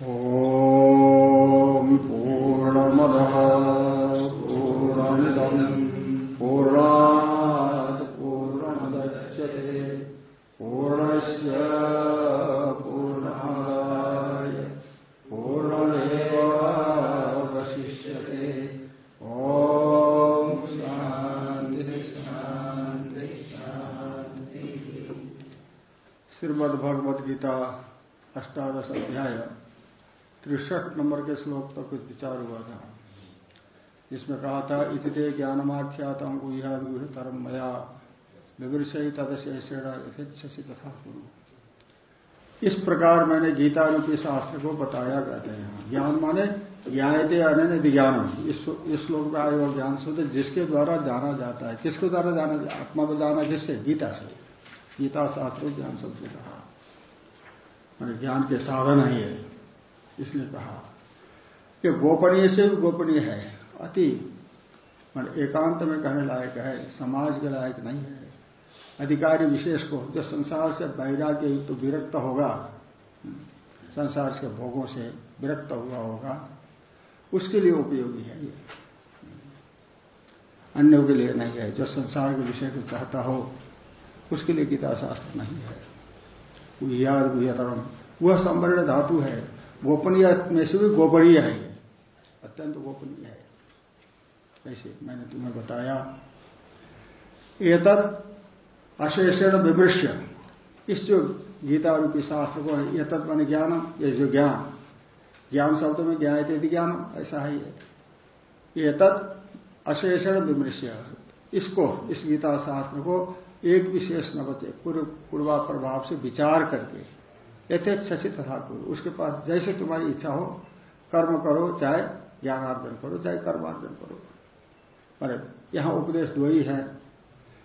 Oh. तिरसठ number के श्लोक तक कुछ विचार हुआ था। जिसमें कहा था इतने ज्ञानमाख्यातम गुह्याद गुहतरम मया। विवृषयी तदशेषेणा तथा कुरु इस प्रकार मैंने गीता रूपी शास्त्र को बताया कहते हैं। ज्ञान माने ज्ञाते अन्य ज्ञान इस श्लोक में आए ज्ञान शब्द जिसके द्वारा जाना जाता है। किसके द्वारा जाना आत्मा को जाना किससे? गीता से। गीता शास्त्र ज्ञान सबसे कहा। मैंने ज्ञान के साधन है इसलिए कहा कि गोपनीय से भी गोपनीय है, अति। मान एकांत में कहने लायक है, समाज के लायक नहीं है। अधिकारी विशेष को, जो संसार से वैराग्य युक्त तो विरक्त होगा, संसार के भोगों से विरक्त हुआ होगा, उसके लिए उपयोगी है ये। अन्यों के लिए नहीं है, जो संसार के विषय को चाहता हो, उसके लिए गीता शास्त्र नहीं है। गुह्यतरम वह संवर्ण धातु है गोपनीय में से भी गोपनीय है। अत्यंत गोपनीय है। ऐसे मैंने तुम्हें बताया। एतत् अशेषण विमृश्य। इस जो गीता रूपी शास्त्र को है एतत् मान ज्ञानम, ये जो ज्ञान। ज्ञान शब्द में ज्ञान यदि ज्ञान ऐसा है ये। एतत् अशेषण विमृश्य। इसको, इस गीता शास्त्र को एक विशेष न बचे पूर्व पूर्वा प्रभाव से विचार करके यथेच्छी तथा करो उसके पास जैसे तुम्हारी इच्छा हो, कर्म करो, चाहे ज्ञानार्जन करो, चाहे कर्मार्जन करो। पर यहाँ उपदेश दो ही है।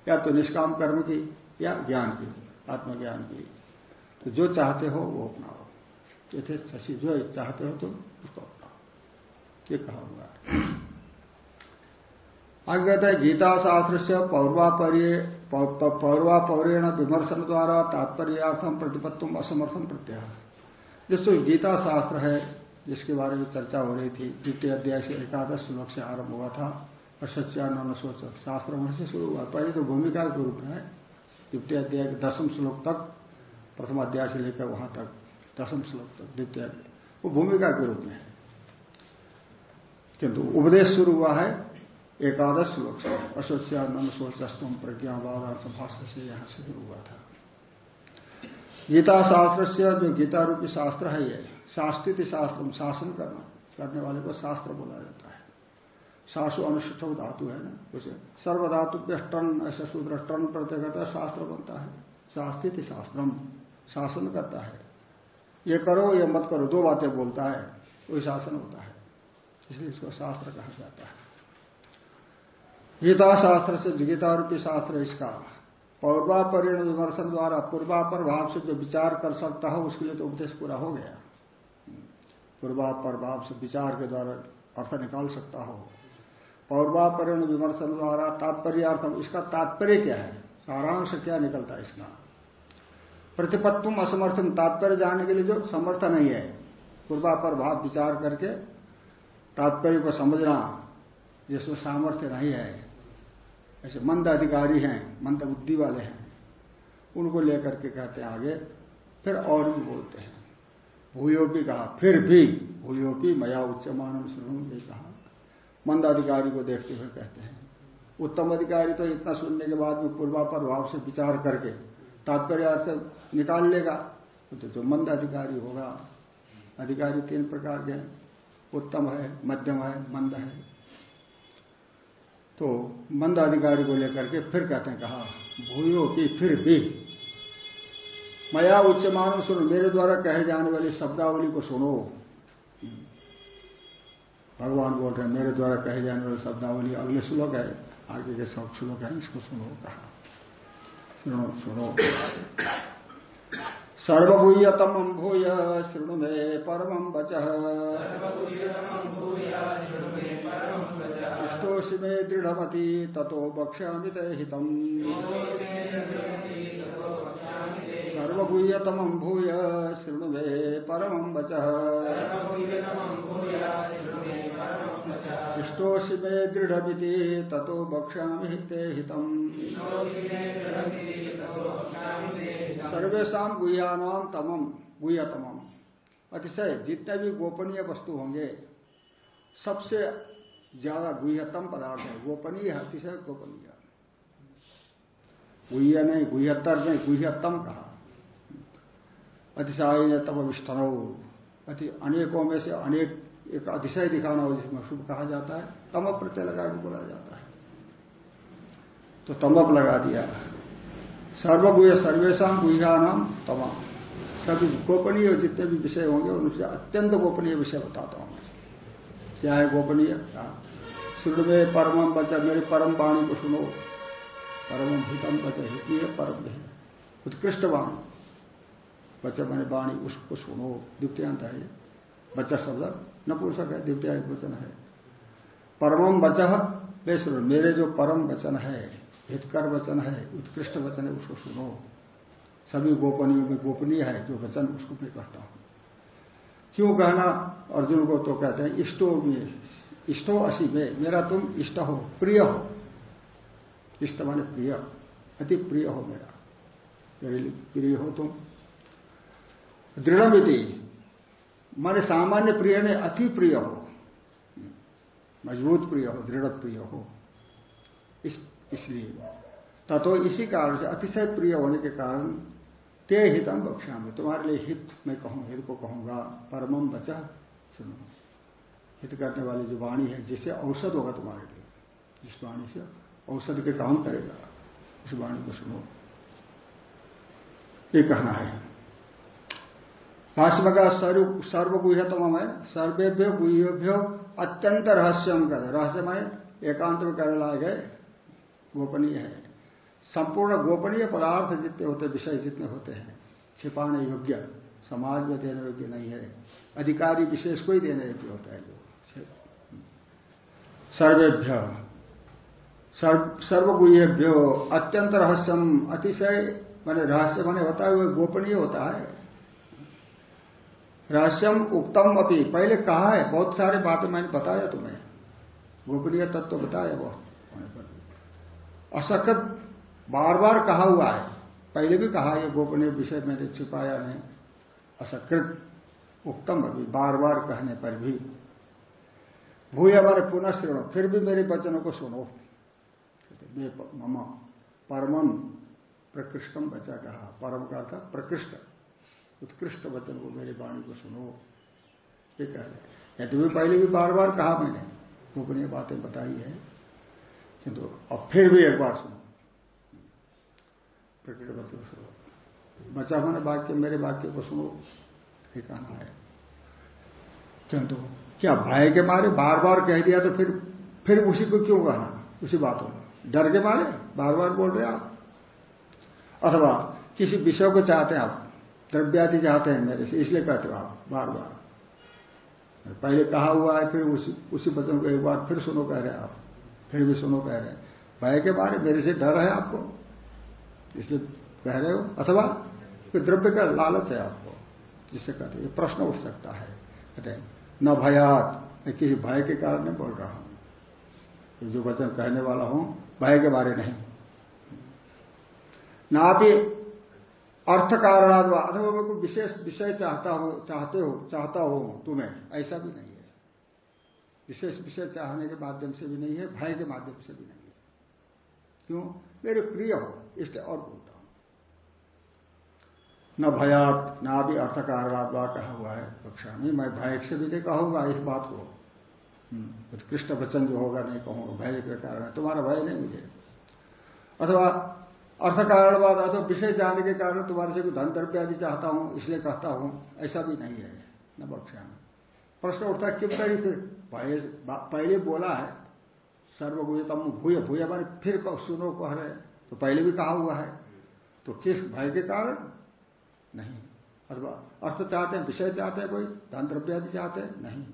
या तो निष्काम कर्म की, या ज्ञान की, आत्मज्ञान की। तो जो चाहते हो, वो अपनाओ। यथे शशि जो चाहते हो तुम, उसको अपनाओ। ये कहा हुआ आगे कहते हैं, गीता शास्त्र से पौर्वापर्य पौर्वापौरेण विमर्शन द्वारा तात्पर्यार्थम प्रतिपत्तुम असमर्थम प्रत्याह जिसको गीता शास्त्र है, जिसके बारे में चर्चा हो रही थी। द्वितीय अध्याय से एकादश श्लोक से आरंभ हुआ था और सत्यानंद सोच शास्त्र वहाँ से शुरू हुआ। पहले तो भूमिका के रूप में द्वितीय अध्याय के दसम श्लोक तक, प्रथम अध्याय से लेकर वहाँ तक, दसम श्लोक तक, द्वितीय वो भूमिका के रूप में है। किंतु उपदेश शुरू हुआ है। एकादश श्लोक से अशोच्यानंद सोचस्तम प्रज्ञावाद भाष्य से यहाँ से शुरू हुआ था। गीता शास्त्र से, जो गीता रूपी शास्त्र है ये, शास्त्रित शास्त्र, शासन करना, करने वाले को शास्त्र बोला जाता है। शासु अनुष्ठ धातु है ना, उसे। सर्वधातु के टन, ऐसा सूत्र टन प्रत्यय करता है शास्त्र बनता है। शास्त्रित शास्त्रम, शासन करता है। ये करो, ये मत करो, दो बातें बोलता है, वही शासन होता है। इसलिए इसको शास्त्र कहा जाता है। गीता शास्त्र से गीता रूपी शास्त्र इसका। पौर्वापरिण विमर्शन द्वारा पूर्वापर भाव से जो विचार कर सकता हो, उसके लिए तो उपदेश पूरा हो गया। पूर्वापर भाव से विचार के द्वारा अर्थ निकाल सकता हो। पौर्वापरिण विमर्शन द्वारा तात्पर्यार्थम इसका तात्पर्य क्या है? सारांश क्या निकलता है इसका? प्रतिपत्तुम असमर्थन तात्पर्य जानने के लिए जो समर्थ नहीं है, पूर्वापर भाव विचार करके तात्पर्य को समझना, जिसमें सामर्थ्य नहीं है ऐसे मंद अधिकारी हैं, मंद बुद्धि वाले हैं, उनको लेकर के कहते हैं आगे, फिर और भी बोलते हैं। भूयोपी कहा, फिर भी भूयोपी मया उच्च मानव सुनो ये कहा। मंद अधिकारी को देखते हुए कहते हैं, उत्तम अधिकारी तो इतना सुनने के बाद में पूर्वापर भाव से विचार करके तात्पर्य अर्थ निकाल लेगा। तो जो मंद अधिकारी होगा। अधिकारी तीन प्रकार के उत्तम है, मध्यम है, मंद है। तो मंद अधिकारी को लेकर के फिर कहते हैं, कहा, भूयो की फिर भी मया उच्च मानो सुनो, मेरे द्वारा कहे जाने वाली शब्दावली को सुनो। भगवान बोल रहे हैं, मेरे द्वारा कहे जाने वाली शब्दावली अगले श्लोक है, आगे के सब श्लोक है, इसको सुनो। कहा, सुनो सुनो। सर्वभूयतम भूय शृणु मे परम वच। इष्टोषि मे दृढ़मती तथो वक्ष्यामि ते हितम्। सर्वभूयतम भूय शृणु मे परम वच। इष्टोषि मे दृढ़ ततो बक्षा ते हितम। सर्वेशा गुह्यानाम तमम गुह्यतमम। अतिशय जितने भी गोपनीय वस्तु होंगे सबसे ज़्यादा गुह्यतम पदार्थ है। गोपनीय अतिशय गोपनीय। गुह्य नहीं गुह्यतर नहीं गुह्यतम कहा। अतिशय तब विष्ठन। अति अनेकों में से अनेक एक अतिशय दिखाना हो जिसमें शुभ कहा जाता है तमप प्रत्यय लगा के बोला जाता है। तो तमप लगा दिया। सर्वगुह सर्वेशा गुहा नाम तमाम। सभी गोपनीय जितने भी विषय होंगे उनसे अत्यंत गोपनीय विषय बताता हूँ। क्या है गोपनीय? शुद्ध में परम बचा मेरे परम वाणी को सुनो। परम हितम बचा हिती है परम उत्कृष्ट वाणी बच्चा मैंने वाणी उसको सुनो। द्वितीयांत है बच्चा शब्द। न पूछक है, द्वितीय वचन है। परमम बचा वे सुनो, मेरे जो परम वचन है, हितकर वचन है, उत्कृष्ट वचन है, उसको सुनो। सभी गोपनीय में गोपनीय है, जो वचन उसको मैं कहता हूँ। क्यों कहना? अर्जुन को तो कहते हैं, इष्टो में, इष्टो असी में, मेरा तुम इष्ट हो, प्रिय हो। इष्ट माने प्रिय, अति प्रिय हो मेरा। मेरे लिए प्रिय हो तुम। दृढ़मिति माने सामान्य प्रिय ने अति प्रिय हो मज़बूत प्रिय हो दृढ़ प्रिय हो इस, इसलिए। तथो इसी कारण से अतिशय प्रिय होने के कारण ते हितम में तुम्हारे लिए हित मैं कहूँ हित को कहूँगा परमम बचा सुनो। हित करने वाली जो वाणी है जिससे औषध होगा तुम्हारे लिए जिस वाणी से औषध के काम करेगा उस वाणी को सुनो। ये कहना है। भाष्य का सर्वगुहतम है सर्वेभ्यो गुह्योभ्यो अत्यंत रहस्यम कर रहस्य माने एकांत में करने लाए गए गोपनीय है। संपूर्ण गोपनीय पदार्थ जितने होते, विषय जितने होते हैं, छिपाने योग्य, समाज में देने योग्य नहीं है। अधिकारी विशेष को ही देने योग्य होता है जो सर्वेभ्य सर्वगुहेभ्यो अत्यंत रहस्यम अतिशय, माने रहस्य माने होता है, वो गोपनीय होता है। रहस्यम उक्तम अपनी पहले कहा है, बहुत सारे बातें मैंने बताया तुम्हें। गोपनीय तत्व तो बताया वो। असखत बार बार कहा हुआ है। पहले भी कहा ये गोपनीय विषय मैंने छिपाया नहीं। असकृत उत्तम अभी बार बार कहने पर भी। भूय हमारे पुनः श्रेणो फिर भी मेरे वचनों को सुनो। मम परमम प्रकृष्टम बचा कहा। परम का था प्रकृष्ट। उत्कृष्ट वचन को, मेरे वाणी को सुनो। ये कह रहे यदि भी पहले भी बार बार कहा मैंने गोपनीय बातें बताई है। किंतु अब फिर भी एक बार सुनो। प्रकट वचन सुनो। बचा मैंने वाक्य, मेरे वाक्य को सुनो। ये कहना है। किंतु क्या भय के मारे बार बार कह दिया तो फिर फिर उसी को क्यों कहना? उसी बातों में। डर के मारे? बार बार बोल रहे आप। अथवा किसी विषय को चाहते हैं आप द्रव्यादि चाहते हैं मेरे से, इसलिए कहते हो आप बार बार पहले कहा हुआ है, फिर उसी उसी वचन को एक बार फिर सुनो, कह रहे हैं आप। फिर भी सुनो, कह रहे हैं। भय के बारे मेरे से डर है आपको? इसलिए कह रहे हो? अथवा द्रव्य का लालच है आपको? जिससे कहते ये प्रश्न उठ सकता है। कहते न भयात। मैं किसी भय के कारण नहीं बोल रहा हूँ। जो वचन कहने वाला हूँ, भय के बारे नहीं। ना भी अर्थ कारणाद अथवा मैं कोई विशेष विषय चाहता हो चाहते हो चाहता हो तुम्हें। ऐसा भी नहीं है। विशेष विषय चाहने के माध्यम से भी नहीं है भय के माध्यम से भी नहीं है। क्यों? मेरे प्रिय हो इसलिए और बोलता हूँ। न भयात ना भी अर्थ कारणाद कहा हुआ है कक्षा में। मैं भय से भी नहीं कहूँगा इस बात को। हम्म, कृष्ण वचन जो होगा नहीं कहूँगा। भय के कारण। तुम्हारा भय नहीं मुझे। अथवा अर्थ कारणवाद अथवा विषय जाने के कारण तुम्हारे से कोई धन द्रव्य आदि चाहता हूँ, इसलिए कहता हूँ, ऐसा भी नहीं है, न बक्षा में प्रश्न उठता है, क्यों करी फिर? पहले पहले बोला है सर्वगुहतम भूय भूय माने फिर सुनो, कह रहे तो पहले भी कहा हुआ है। तो किस भय के कारण? नहीं। अथवा अर्थ चाहते हैं, विषय चाहते हैं कोई धन द्रव्य आदि चाहते हैं, नहीं।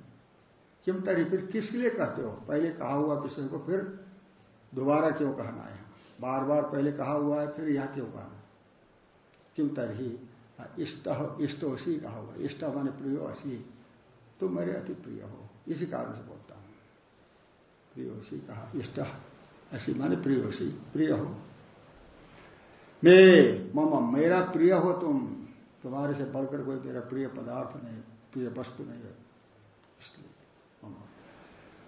क्यों तरी फिर? किसके लिए कहते हो? पहले कहा हुआ विषय को फिर दोबारा क्यों कहना है? बार बार पहले कहा हुआ है फिर यहाँ क्यों कहा? क्यों तरही हाँ, इष्ट इष्टोसी कहा हुआ इष्ट माने प्रियो असी। तुम मेरे अति प्रिय हो। इसी कारण से बोलता हूँ। प्रियोसी कहा इष्ट असी माने प्रियोसी प्रिय हो। मे मम मेरा प्रिय हो तुम। तुम्हारे से बढ़कर कोई मेरा प्रिय पदार्थ नहीं प्रिय वस्तु नहीं है। इसलिए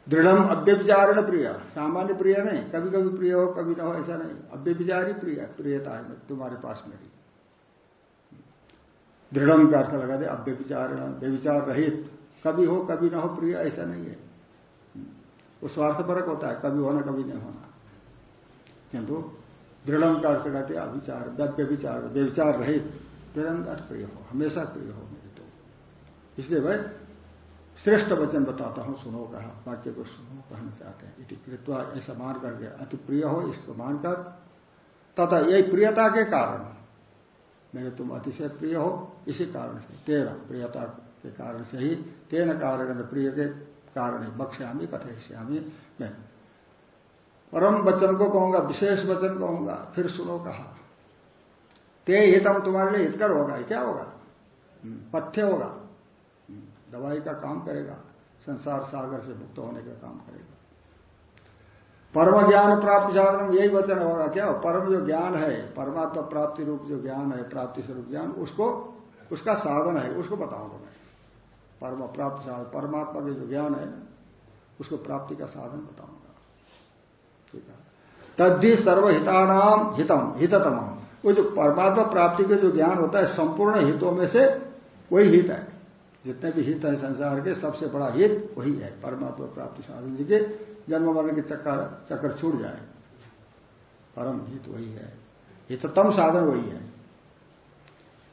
दृढ़ अव्यभिचारण प्रिय। सामान्य प्रिय नहीं कभी कभी प्रिय हो, कभी ना हो, ऐसा नहीं। अव्यभिचारी प्रिय, प्रियता है, तुम्हारे पास मेरी। दृढ़ का अर्थ लगा दे, अव्यभिचारण व्यविचार रहित। कभी हो, कभी ना हो, प्रिय, ऐसा नहीं है। वो स्वार्थपरक होता है, कभी होना, कभी नहीं होना। किंतु दृढ़ का अर्थ कहते अभिचार व्यविचार व्यविचार रहित। निरंतर प्रिय हो, हमेशा प्रिय हो मेरे तो। इसलिए भाई श्रेष्ठ वचन बताता हूँ सुनो कहा वाक्य को सुनो कहना चाहते हैं। इति कृत्वा ऐसा मान करके अति प्रिय हो इसको मानकर तथा यही प्रियता के कारण। मेरे तुम अतिशय प्रिय हो इसी कारण से तेरा प्रियता के कारण से ही तेन कारण प्रिय के कारण ही बक्ष्यामी कथयश्यामी मैं। परम वचन को कहूँगा विशेष वचन कहूँगा फिर सुनो कहा। ते हितम तुम्हारे लिए हितकर होगा क्या होगा? हम्म, पथ्य होगा। हम्म, दवाई का काम करेगा, संसार सागर से मुक्त होने का काम करेगा। परम ज्ञान प्राप्ति साधन यही वचन होगा। क्या? परम जो ज्ञान है, परमात्मा प्राप्ति रूप जो ज्ञान है, प्राप्ति स्वरूप ज्ञान, उसको, उसका साधन है, उसको बताऊँगा मैं। परम प्राप्त साधन, परमात्मा के जो ज्ञान है, उसको प्राप्ति का साधन बताऊँगा। ठीक है? तद्धि सर्वहितानाम हितम हिततम वो जो परमात्मा प्राप्ति के जो ज्ञान होता है, संपूर्ण हितों में से वही हित है। जितने भी हित है संसार के, सबसे बड़ा हित वही है। परमात्मा प्राप्ति साधन जी के जन्म मरण के चक्कर चक्कर छूट जाए। परम हित वही है। हिततम साधन वही है।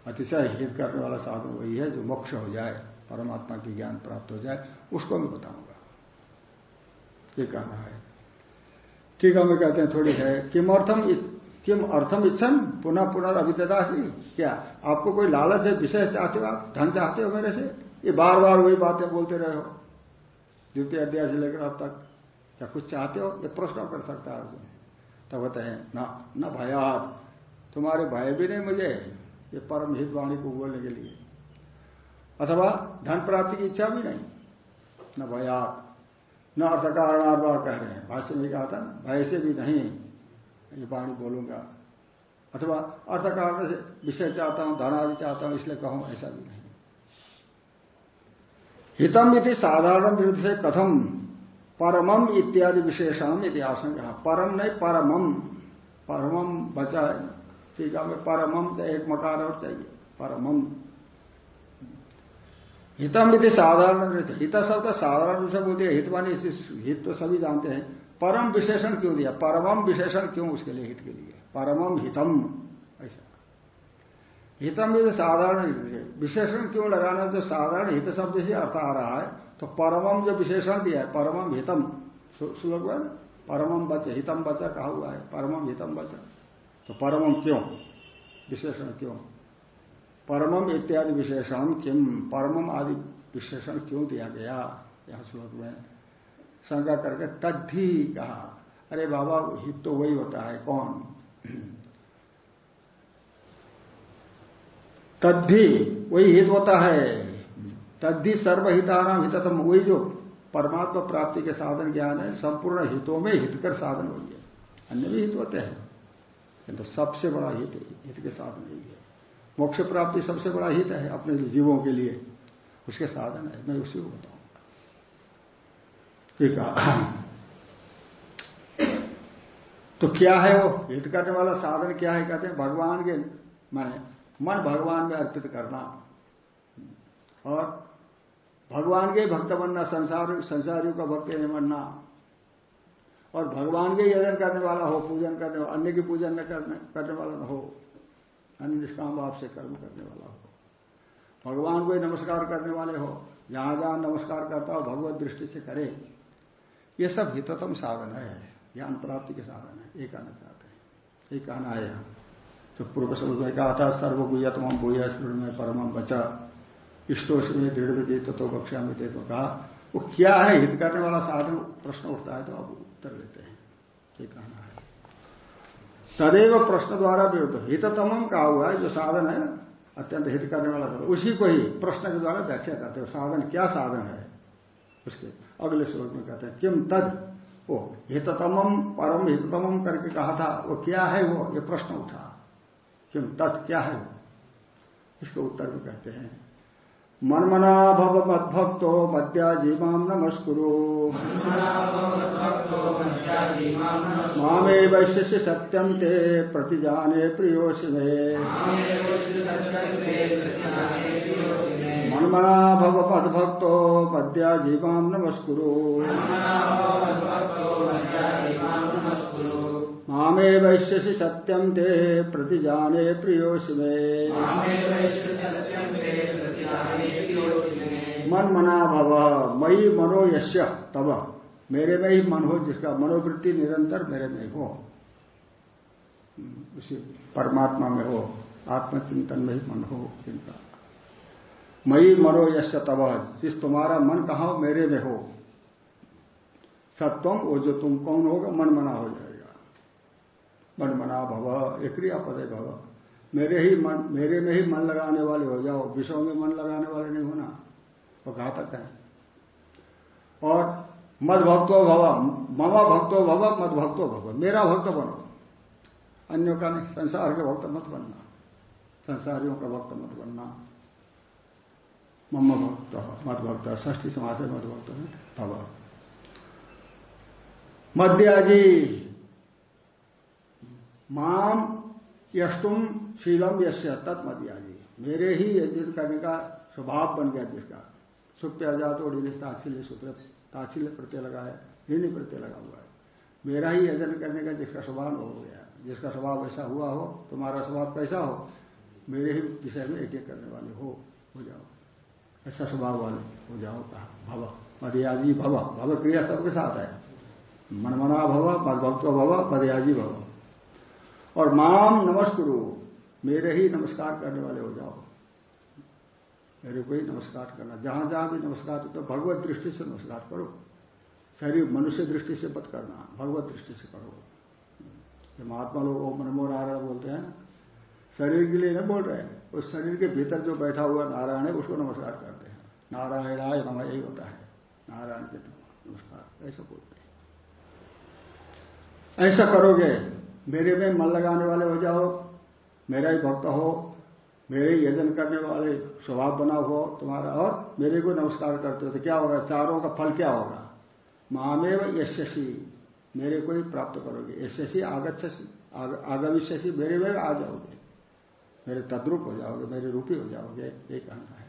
अतिशय हित करने वाला साधन वही है जो मोक्ष हो जाए, परमात्मा की ज्ञान प्राप्त हो जाए, उसको मैं बताऊँगा। ये कहना है। ठीक है मैं कहते हैं, थोड़ी है। किमर्थम किम अर्थम इच्छम? पुनः पुनः अभिदासी क्या? आपको कोई लालच है विशेष चाहते हो आप? धन चाहते हो मेरे से? ये बार बार वही बातें बोलते रहे हो। द्वितीय अध्याय से लेकर अब तक। क्या कुछ चाहते हो? ये प्रश्न कर सकता है अर्जुन तब होते हैं न न भयात। तुम्हारे भय भी नहीं मुझे। ये परम हित वाणी को बोलने के लिए। अथवा धन प्राप्ति की इच्छा भी नहीं। न भयात। न अर्थ कह रहे हैं। भाष्य में कहा था, भय से भी नहीं। ये वाणी बोलूँगा। अथवा अर्थ कारण से विषय चाहता हूँ धन आदि चाहता हूँ, इसलिए कहूँ, ऐसा भी नहीं। हितम यदि साधारण दृढ़ से कथम, परमम इत्यादि विशेषण में कहा परम नहीं, परमम। परमम बचा है ठीक है, हमें परमम से एक मकार और चाहिए। परमम। हितम यदि साधारण हित शब्द साधारण रूप से बोलते हित मानी हित तो सभी जानते हैं। परम विशेषण क्यों दिया? परमम विशेषण क्यों उसके लिए हित के लिए? परमम हितम। ऐसा। हितम यदि साधारण विशेषण क्यों लगाना जो साधारण हित शब्द से अर्थ आ रहा है। तो परमम जो विशेषण दिया है, परमम हितम। श्लोक है परमम बच, हितम बचा कहा हुआ है। परमम हितम बचा। तो परमम क्यों? विशेषण क्यों? परमम इत्यादि विशेषण किम? परमम आदि विशेषण क्यों दिया गया? यह श्लोक में शंका करके तद्धि कहा। अरे बाबा हित तो वही होता है, कौन? तद्धि वही हित होता है। तद्धि सर्वहितानाम हिततम वही जो परमात्मा प्राप्ति के साधन ज्ञान है, संपूर्ण हितों में हितकर साधन वही है। अन्य भी हित होते हैं। किंतु तो सबसे बड़ा हित हित के साधन यही है। मोक्ष प्राप्ति सबसे बड़ा हित है, अपने जीवों के लिए। उसके साधन है। मैं उसी को बताऊँगा तो क्या है वो? हित करने वाला साधन क्या है? कहते हैं भगवान के माने, मन भगवान में अर्पित करना। और भगवान के भक्त बनना, संसार, संसारियों का भक्त नहीं बनना। और भगवान के यजन करने वाला हो, पूजन करने वाला, अन्य की पूजन न करने करने वाला न हो, अन्य निष्काम भाव से कर्म करने वाला हो। भगवान को नमस्कार करने वाले हो, जहाँ जहाँ नमस्कार करता हो, भगवत दृष्टि से करे। ये सब हिततम साधन है, ज्ञान प्राप्ति के साधन है ये कहना चाहते हैं। ये कहना है यहाँ तो पूर्व स्वरूप में कहा था सर्वगुयतम भूया में परम बचा इष्टोष में दृढ़ विदित तो बक्षा में तो कहा। वो क्या है? हित करने वाला साधन? प्रश्न उठता है तो आप उत्तर देते हैं। ये कहना है सदैव प्रश्न द्वारा विरुद्ध। हिततम कहा हुआ है, जो साधन है, अत्यंत हित करने वाला धर्म उसी को ही प्रश्न के द्वारा व्याख्या करते हो। साधन क्या साधन है? उसके अगले श्लोक में कहते हैं किम तद? वो हिततम, परम हिततम करके कहा था, वो क्या है वो? ये प्रश्न उठा। किम तत् क्या है वो? इसके उत्तर में कहते हैं, मनमना भव मद्भक्तो मद्या जीवाम नमस्कुरु। मामे वैश्य सत्यम ते प्रतिजाने प्रियोषि मे। मनमना भव मद्भक्तो मद्या जीवाम नमस्कुरु। मामे वैश्य सत्यम ते प्रतिजाने प्रियोषि मन मना भव मई मनो यश्य तब मेरे में ही मन हो, जिसका मनोवृत्ति निरंतर मेरे में हो। उसी परमात्मा में हो, आत्मचिंतन में ही मन हो जिनका मई मनो यश्य तब जिस तुम्हारा मन कहा हो मेरे में हो। सत्वम वो जो तुम कौन होगा, मन मना हो जाएगा। मन मना भव एक क्रिया पदे भव। मेरे ही मन, मेरे में ही मन लगाने वाले हो जाओ, विषयों में मन लगाने वाले नहीं होना। वो घातक है? और मद भक्तो भव, ममा भक्तो भव, मद भक्तो भव। मेरा भक्त बनो। अन्यों का नहीं, संसार के भक्त मत बनना। संसारियों का भक्त मत बनना। मम भक्त मद भक्त ष्ठी समाज है मद भक्त है भव मध्याजी माम यष्टुम शीलम यश्य तत्मध्याजी मेरे ही यज्ञ करने का स्वभाव बन गया जिसका। अजात और ताचिल्य सूत्र ताचिल्य प्रत्यय लगा है, ऋणी प्रत्यय लगा हुआ है। मेरा ही यजन करने का जिसका स्वभाव हो गया, जिसका स्वभाव ऐसा हुआ हो, तुम्हारा स्वभाव कैसा हो, मेरे ही विषय में एक एक करने वाले हो हो जाओ। ऐसा स्वभाव वाले हो जाओ, कहा, भव मदयाजी भव भव क्रिया सबके साथ है। मनमना भव मदभक्त भव, पदयाजी भव। और माम नमस्कुरु, मेरे ही नमस्कार करने वाले हो जाओ। मेरे को ही नमस्कार करना, जहाँ जहाँ भी नमस्कार तो भगवत दृष्टि से नमस्कार करो। शरीर मनुष्य दृष्टि से मत करना, भगवत दृष्टि से करो। ये महात्मा लोग ओम नमो नारायण बोलते हैं शरीर के लिए नहीं बोल रहे हैं, उस शरीर के भीतर जो बैठा हुआ नारायण है, उसको नमस्कार करते हैं नारायणाय नम, यही होता है। नारायण के नमस्कार, ऐसा बोलते हैं। ऐसा करोगे, मेरे में मन लगाने वाले हो जाओ, मेरा ही भक्त हो, मेरे ही यजन करने वाले स्वभाव बना हो तुम्हारा, और मेरे को नमस्कार करते हो तो क्या होगा? चारों का फल क्या होगा? मामेव यशसी मेरे को ही प्राप्त करोगे। यशसी आगच्छसी आगमिष्यसी, मेरे में आ जाओगे। मेरे तद्रुप हो जाओगे, मेरे रूपी हो जाओगे, ये कहना है।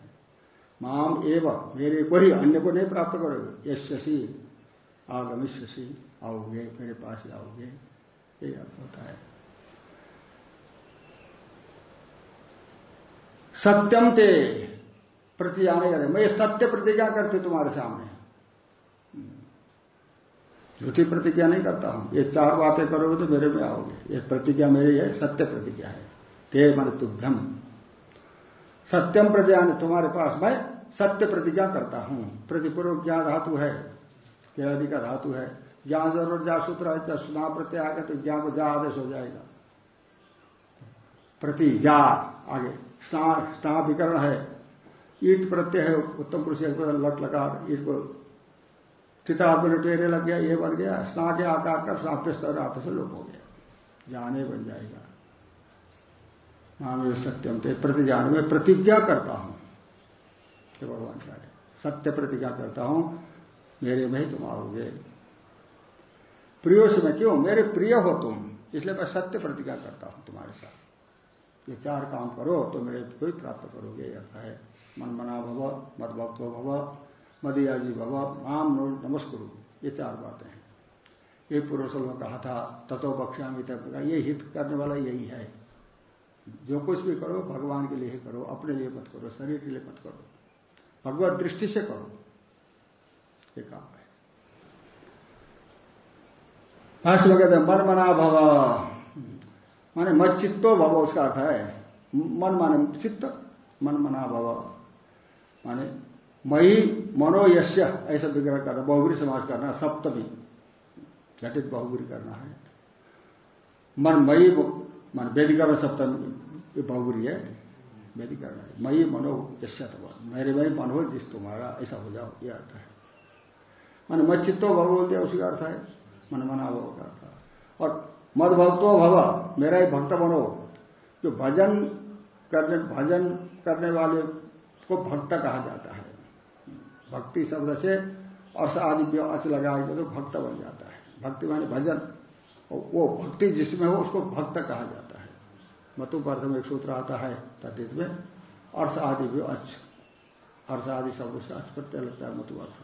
माम एव, मेरे को ही, अन्य को नहीं प्राप्त करोगे। यशसी आगमिष्यसी, आओगे, मेरे पास आओगे। ये अर्थ होता है। सत्यम ते प्रति जाने का मैं सत्य प्रतिज्ञा करती तुम्हारे सामने। झूठी प्रतिज्ञा नहीं करता हूँ। ये चार बातें करोगे तो मेरे में आओगे। ये प्रतिज्ञा मेरी है, सत्य प्रतिज्ञा है। ते मन तुभ्यम। सत्यम प्रतिज्ञा तुम्हारे पास मैं सत्य प्रतिज्ञा करता हूँ। प्रतिपूर्व ज्ञा धातु है। केरादि का धातु है। ज्ञान ज़रूर जा सूत्र है सुना प्रत्यय आगे तो ज्ञान को जा आदेश हो जाएगा। प्रति जा आगे। स्ना विकरण है। ईट प्रत्यय है, उत्तम पुरुष एक लट लगा, ईट को में टेरे लग गया, ये बन गया, स्ना के आकार का साप्य स्तर से लोप हो गया। जाने बन जाएगा। नाम सत्यम। थे प्रति जान में प्रतिज्ञा करता हूँ। भगवान कह रहे सत्य प्रतिज्ञा करता हूँ। मेरे में ही तुम आओगे। प्रियो से मैं क्यों? मेरे प्रिय हो तुम। इसलिए मैं सत्य प्रतिज्ञा करता हूँ तुम्हारे साथ। ये चार काम करो तो मेरे को ही प्राप्त करोगे। ऐसा है। मन मना भव, मद भक्त भव मदियाजी भव, माम नमस्कुरु। ये चार बातें हैं। ये पुरुष ने कहा था तत्व बख्श्यामी तक ये हित करने वाला यही है। जो कुछ भी करो, भगवान के लिए करो, अपने लिए मत करो, शरीर के लिए मत करो। भगवत दृष्टि से करो। ये काम है। भाष्य में कहते हैं, मन मना भव। माने मत चित्तो भव, उसका अर्थ है, मन माने चित्त, मन मना भव। माने मई मनो यश्य ऐसा विग्रह करना, बहुगुरी समाज करना, सप्तमी। घटित बहुगुरी करना है। मन मई मान वेदिका सप्तमी बहुगुरी है करना है मई मनो यश्य मेरे में मन हो, जिस तुम्हारा, ऐसा हो जाओ, ये अर्थ है। मन मत चित्तो भव बोलते उसी का अर्थ है। मन मना भव का अर्थ और मद भक्तो भव, मेरा ही भक्त बनो। जो भजन करने भजन करने वाले को भक्त कहा जाता है। भक्ति शब्द से अर्थ आदि अच लगाएँगे तो भक्त बन जाता है। भक्ति माने भजन। वो भक्ति जिसमें हो, उसको भक्त कहा जाता है। मतु अर्थ में एक सूत्र आता है तद्दित में, अर्थ आदि भी अच्छ, अर्थ आदि सबसे अच प्रत्यय लगता है मतु अर्थ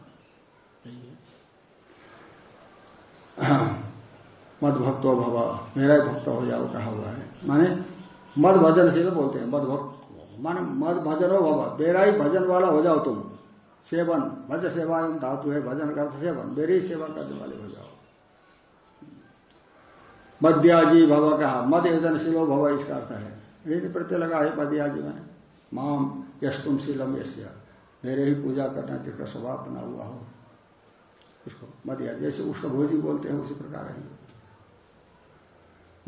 मद भक्तो भव, मेरा ही भक्त हो जाओ कहा हुआ है। माने मद भजन से बोलते हैं मद भक्त माने मद भजन हो भव, मेरा ही भजन वाला हो जाओ तुम। सेवन, भज सेवा धातु है, भजन करते सेवन, मेरे ही सेवा करने वाले हो जाओ। मद्याजी भव कहा मद शिलो भव इसका अर्थ है। यही प्रत्यय लगा है मद्याजी में। माम यशुम शीलम यश्य मेरे ही पूजा करना जिसका स्वभाव बना हुआ हो। उसको मदिया जैसे उसका भोजी बोलते हैं, उसी प्रकार है।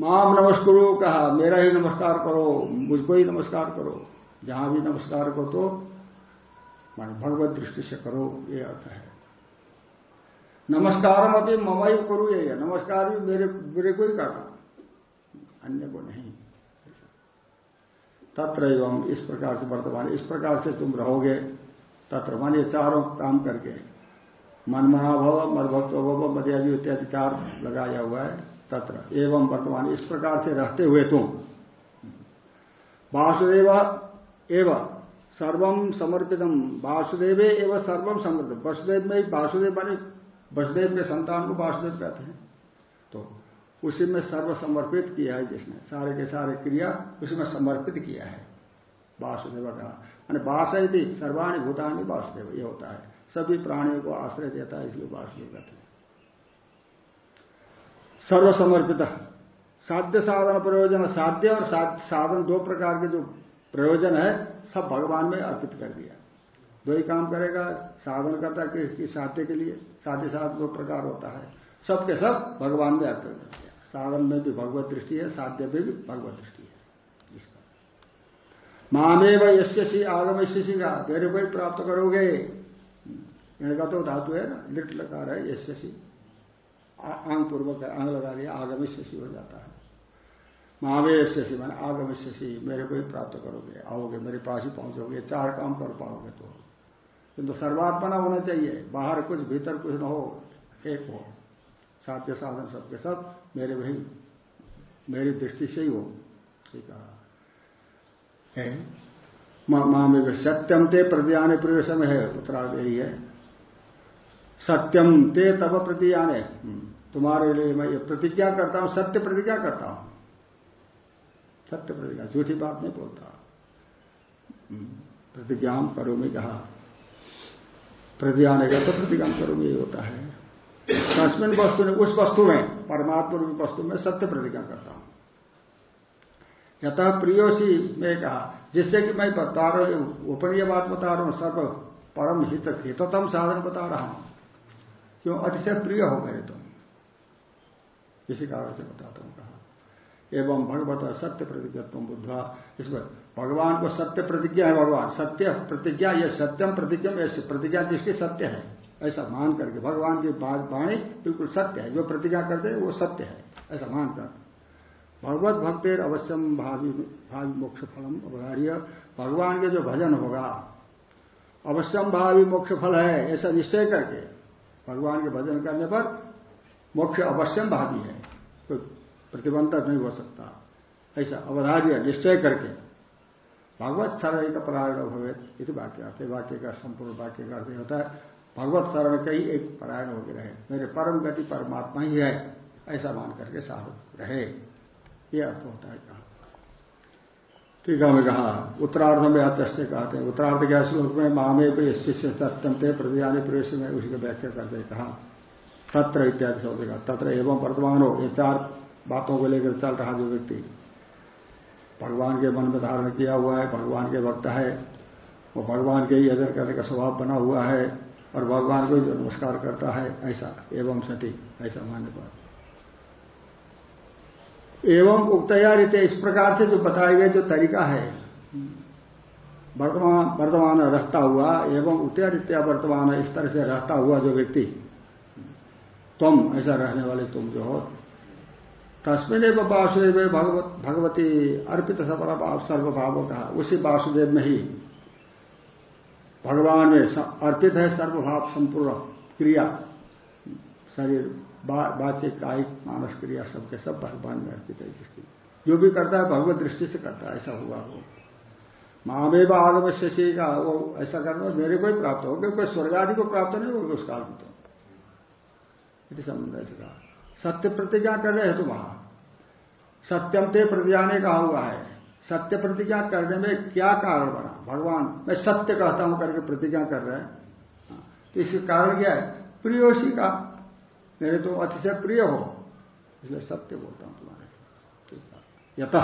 माम नमस्कुरु कहा, मेरा ही नमस्कार करो, मुझको ही नमस्कार करो। जहाँ भी नमस्कार को तो मान भगवत दृष्टि से करो, ये अर्थ है। नमस्कार अभी ममाई करूँ ये नमस्कार भी मेरे मेरे को ही करना अन्य को नहीं। तत्र एवं इस प्रकार से वर्तमान, इस प्रकार से तुम रहोगे। तत्र मान ये चारों काम करके। मन महाभव मदभक्त भव मध्याजी इत्यादि चार लगाया हुआ है। तत्र एवं वर्तमान, इस प्रकार से रहते हुए तुम। वासुदेव एवं सर्वम समर्पितम। वासुदेव एवं सर्वम समर्पित वसुदेव में वासुदेव माने वसुदेव के संतान को वासुदेव कहते हैं। तो उसी में सर्व समर्पित किया है जिसने, सारे के सारे क्रिया उसी में समर्पित किया है। वासुदेव का मैंने वास यदि सर्वाणी भूतानी वासुदेव, ये होता है। सभी प्राणियों को आश्रय देता है, इसलिए वासुदेव कहते हैं। सर्व समर्पित साध्य साधन प्रयोजन, साध्य और साधन दो प्रकार के जो प्रयोजन है, सब भगवान में अर्पित कर दिया। दो ही काम करेगा साधन करता है किसकी साध्य के लिए? साध्य साध दो प्रकार होता है। सबके सब भगवान में अर्पित कर दिया साधन में भी भगवत दृष्टि है, साध्य में भी भगवत दृष्टि है। इसका। मामेव आगम यश्य का मेरे को ही प्राप्त करोगे। इनका तो धातु है ना, लिट लगा है यश्य आंग पूर्वक आंग लगा दिया, आगम शशि हो जाता है। महावेश्यसी मैंने आगमिष्यसी मेरे को ही प्राप्त करोगे, आओगे, मेरे पास ही पहुंचोगे, चार काम कर पाओगे तो। किंतु सर्वात्मना होना चाहिए। बाहर कुछ भीतर कुछ न हो एक हो। साध्य साधन सबके सब मेरे वही मेरी दृष्टि से ही हो। ठीक है। माँ में सत्यम ते प्रतियाने प्रवेश में है उत्तरार्ध यही है। सत्यम ते तब प्रतियाने हम्म, तुम्हारे लिए मैं ये प्रतिज्ञा करता हूँ सत्य प्रतिज्ञा करता हूँ। सत्य प्रतिज्ञा झूठी बात नहीं बोलता। हम्म, प्रतिज्ञा करो में कहा प्रतिज्ञा ने कहा तो प्रतिज्ञा करो में होता है। तस्मिन वस्तु ने उस वस्तु में, परमात्मा रूपी वस्तु में सत्य प्रतिज्ञा करता हूँ। यथा प्रियोशी में कहा, जिससे कि मैं बता रहा हूँ उपनीय बात बता रहा हूँ, सर्व परम हित हिततम साधन बता रहा हूँ। क्यों? अतिशय प्रिय हो गए तुम। इसी कारण से बताता हूँ, कहा। एवं भगवत सत्य प्रतिज्ञत्व बुद्धवा। इसमें भगवान को सत्य प्रतिज्ञा है भगवान। सत्य प्रतिज्ञा यह सत्यम प्रतिज्ञा ऐसे प्रतिज्ञा जिसकी सत्य है। ऐसा मान करके भगवान की बात वाणी बिल्कुल सत्य है। जो प्रतिज्ञा करते हैं, वो सत्य है। ऐसा मानकर भगवत भक्तिर अवश्यम भावी भावी मोक्ष फलम अवधार्य। भगवान के जो भजन होगा, अवश्यम भावी मोक्ष फल है, ऐसा निश्चय करके भगवान के भजन करने पर मोक्ष अवश्यम भावी है। तो प्रतिबंधक नहीं हो सकता। ऐसा अवधार्य निश्चय करके भगवत शरण का परायण भवे इस वाक्य अर्थ वाक्य का संपूर्ण वाक्य का अर्थ होता है भगवत शरण का ही एक परायण हो रहे मेरे परम गति परमात्मा ही है, ऐसा मान करके साहब रहे। ये अर्थ होता है कहा। ठीक है, हमें कहा उत्तरार्ध में अत्यस्त कहते हैं। उत्तरार्ध के श्लोक में, मामे पे शिष्य सत्यम थे प्रतियानी प्रवेश में उसी का व्याख्या करते कहा। तत्र इत्यादि शब्द का। तत्र एवं वर्तमान हो ये चार बातों को लेकर चल रहा जो व्यक्ति भगवान के मन में धारण किया हुआ है, भगवान के भक्त है। वो भगवान के ही अदर करने का स्वभाव बना हुआ है और भगवान को जो नमस्कार करता है, ऐसा, एवं सती, ऐसा मान्य पर एवं उक्तया रीते इस प्रकार से जो बताए गए जो तरीका है, वर्तमान वर्तमान रहता हुआ एवं उत्तरित्या वर्तमान इस तरह से रहता हुआ जो व्यक्ति, तुम, ऐसा रहने वाले तुम जो हो तस्मिन वासुदेव भगवत भगवती अर्पित सर्वभाव कहा उसी वासुदेव में ही भगवान में अर्पित है सर्वभाव संपूर्ण क्रिया। शरीर बातचीत, कायिक, मानस क्रिया सबके सब भगवान में अर्पित है जिसकी। जो भी करता है भगवत दृष्टि से करता है, ऐसा हुआ वो। महामेव आगम शशि का वो ऐसा करना, मेरे को ही प्राप्त हो, क्योंकि कोई स्वर्ग आदि को प्राप्त नहीं होगा उस काल में तो। संबंध ऐसे कहा। सत्य प्रतिज्ञा कर रहे हैं तुम वहाँ। सत्यम ते प्रतिज्ञा ने कहा हुआ है। सत्य प्रतिज्ञा करने में क्या कारण बना? भगवान, मैं सत्य कहता हूँ करके प्रतिज्ञा कर रहे हैं। तो इसके कारण क्या है? प्रियोशी का। मेरे तो अतिशय प्रिय हो, इसलिए सत्य बोलता हूँ तुम्हारे। यथ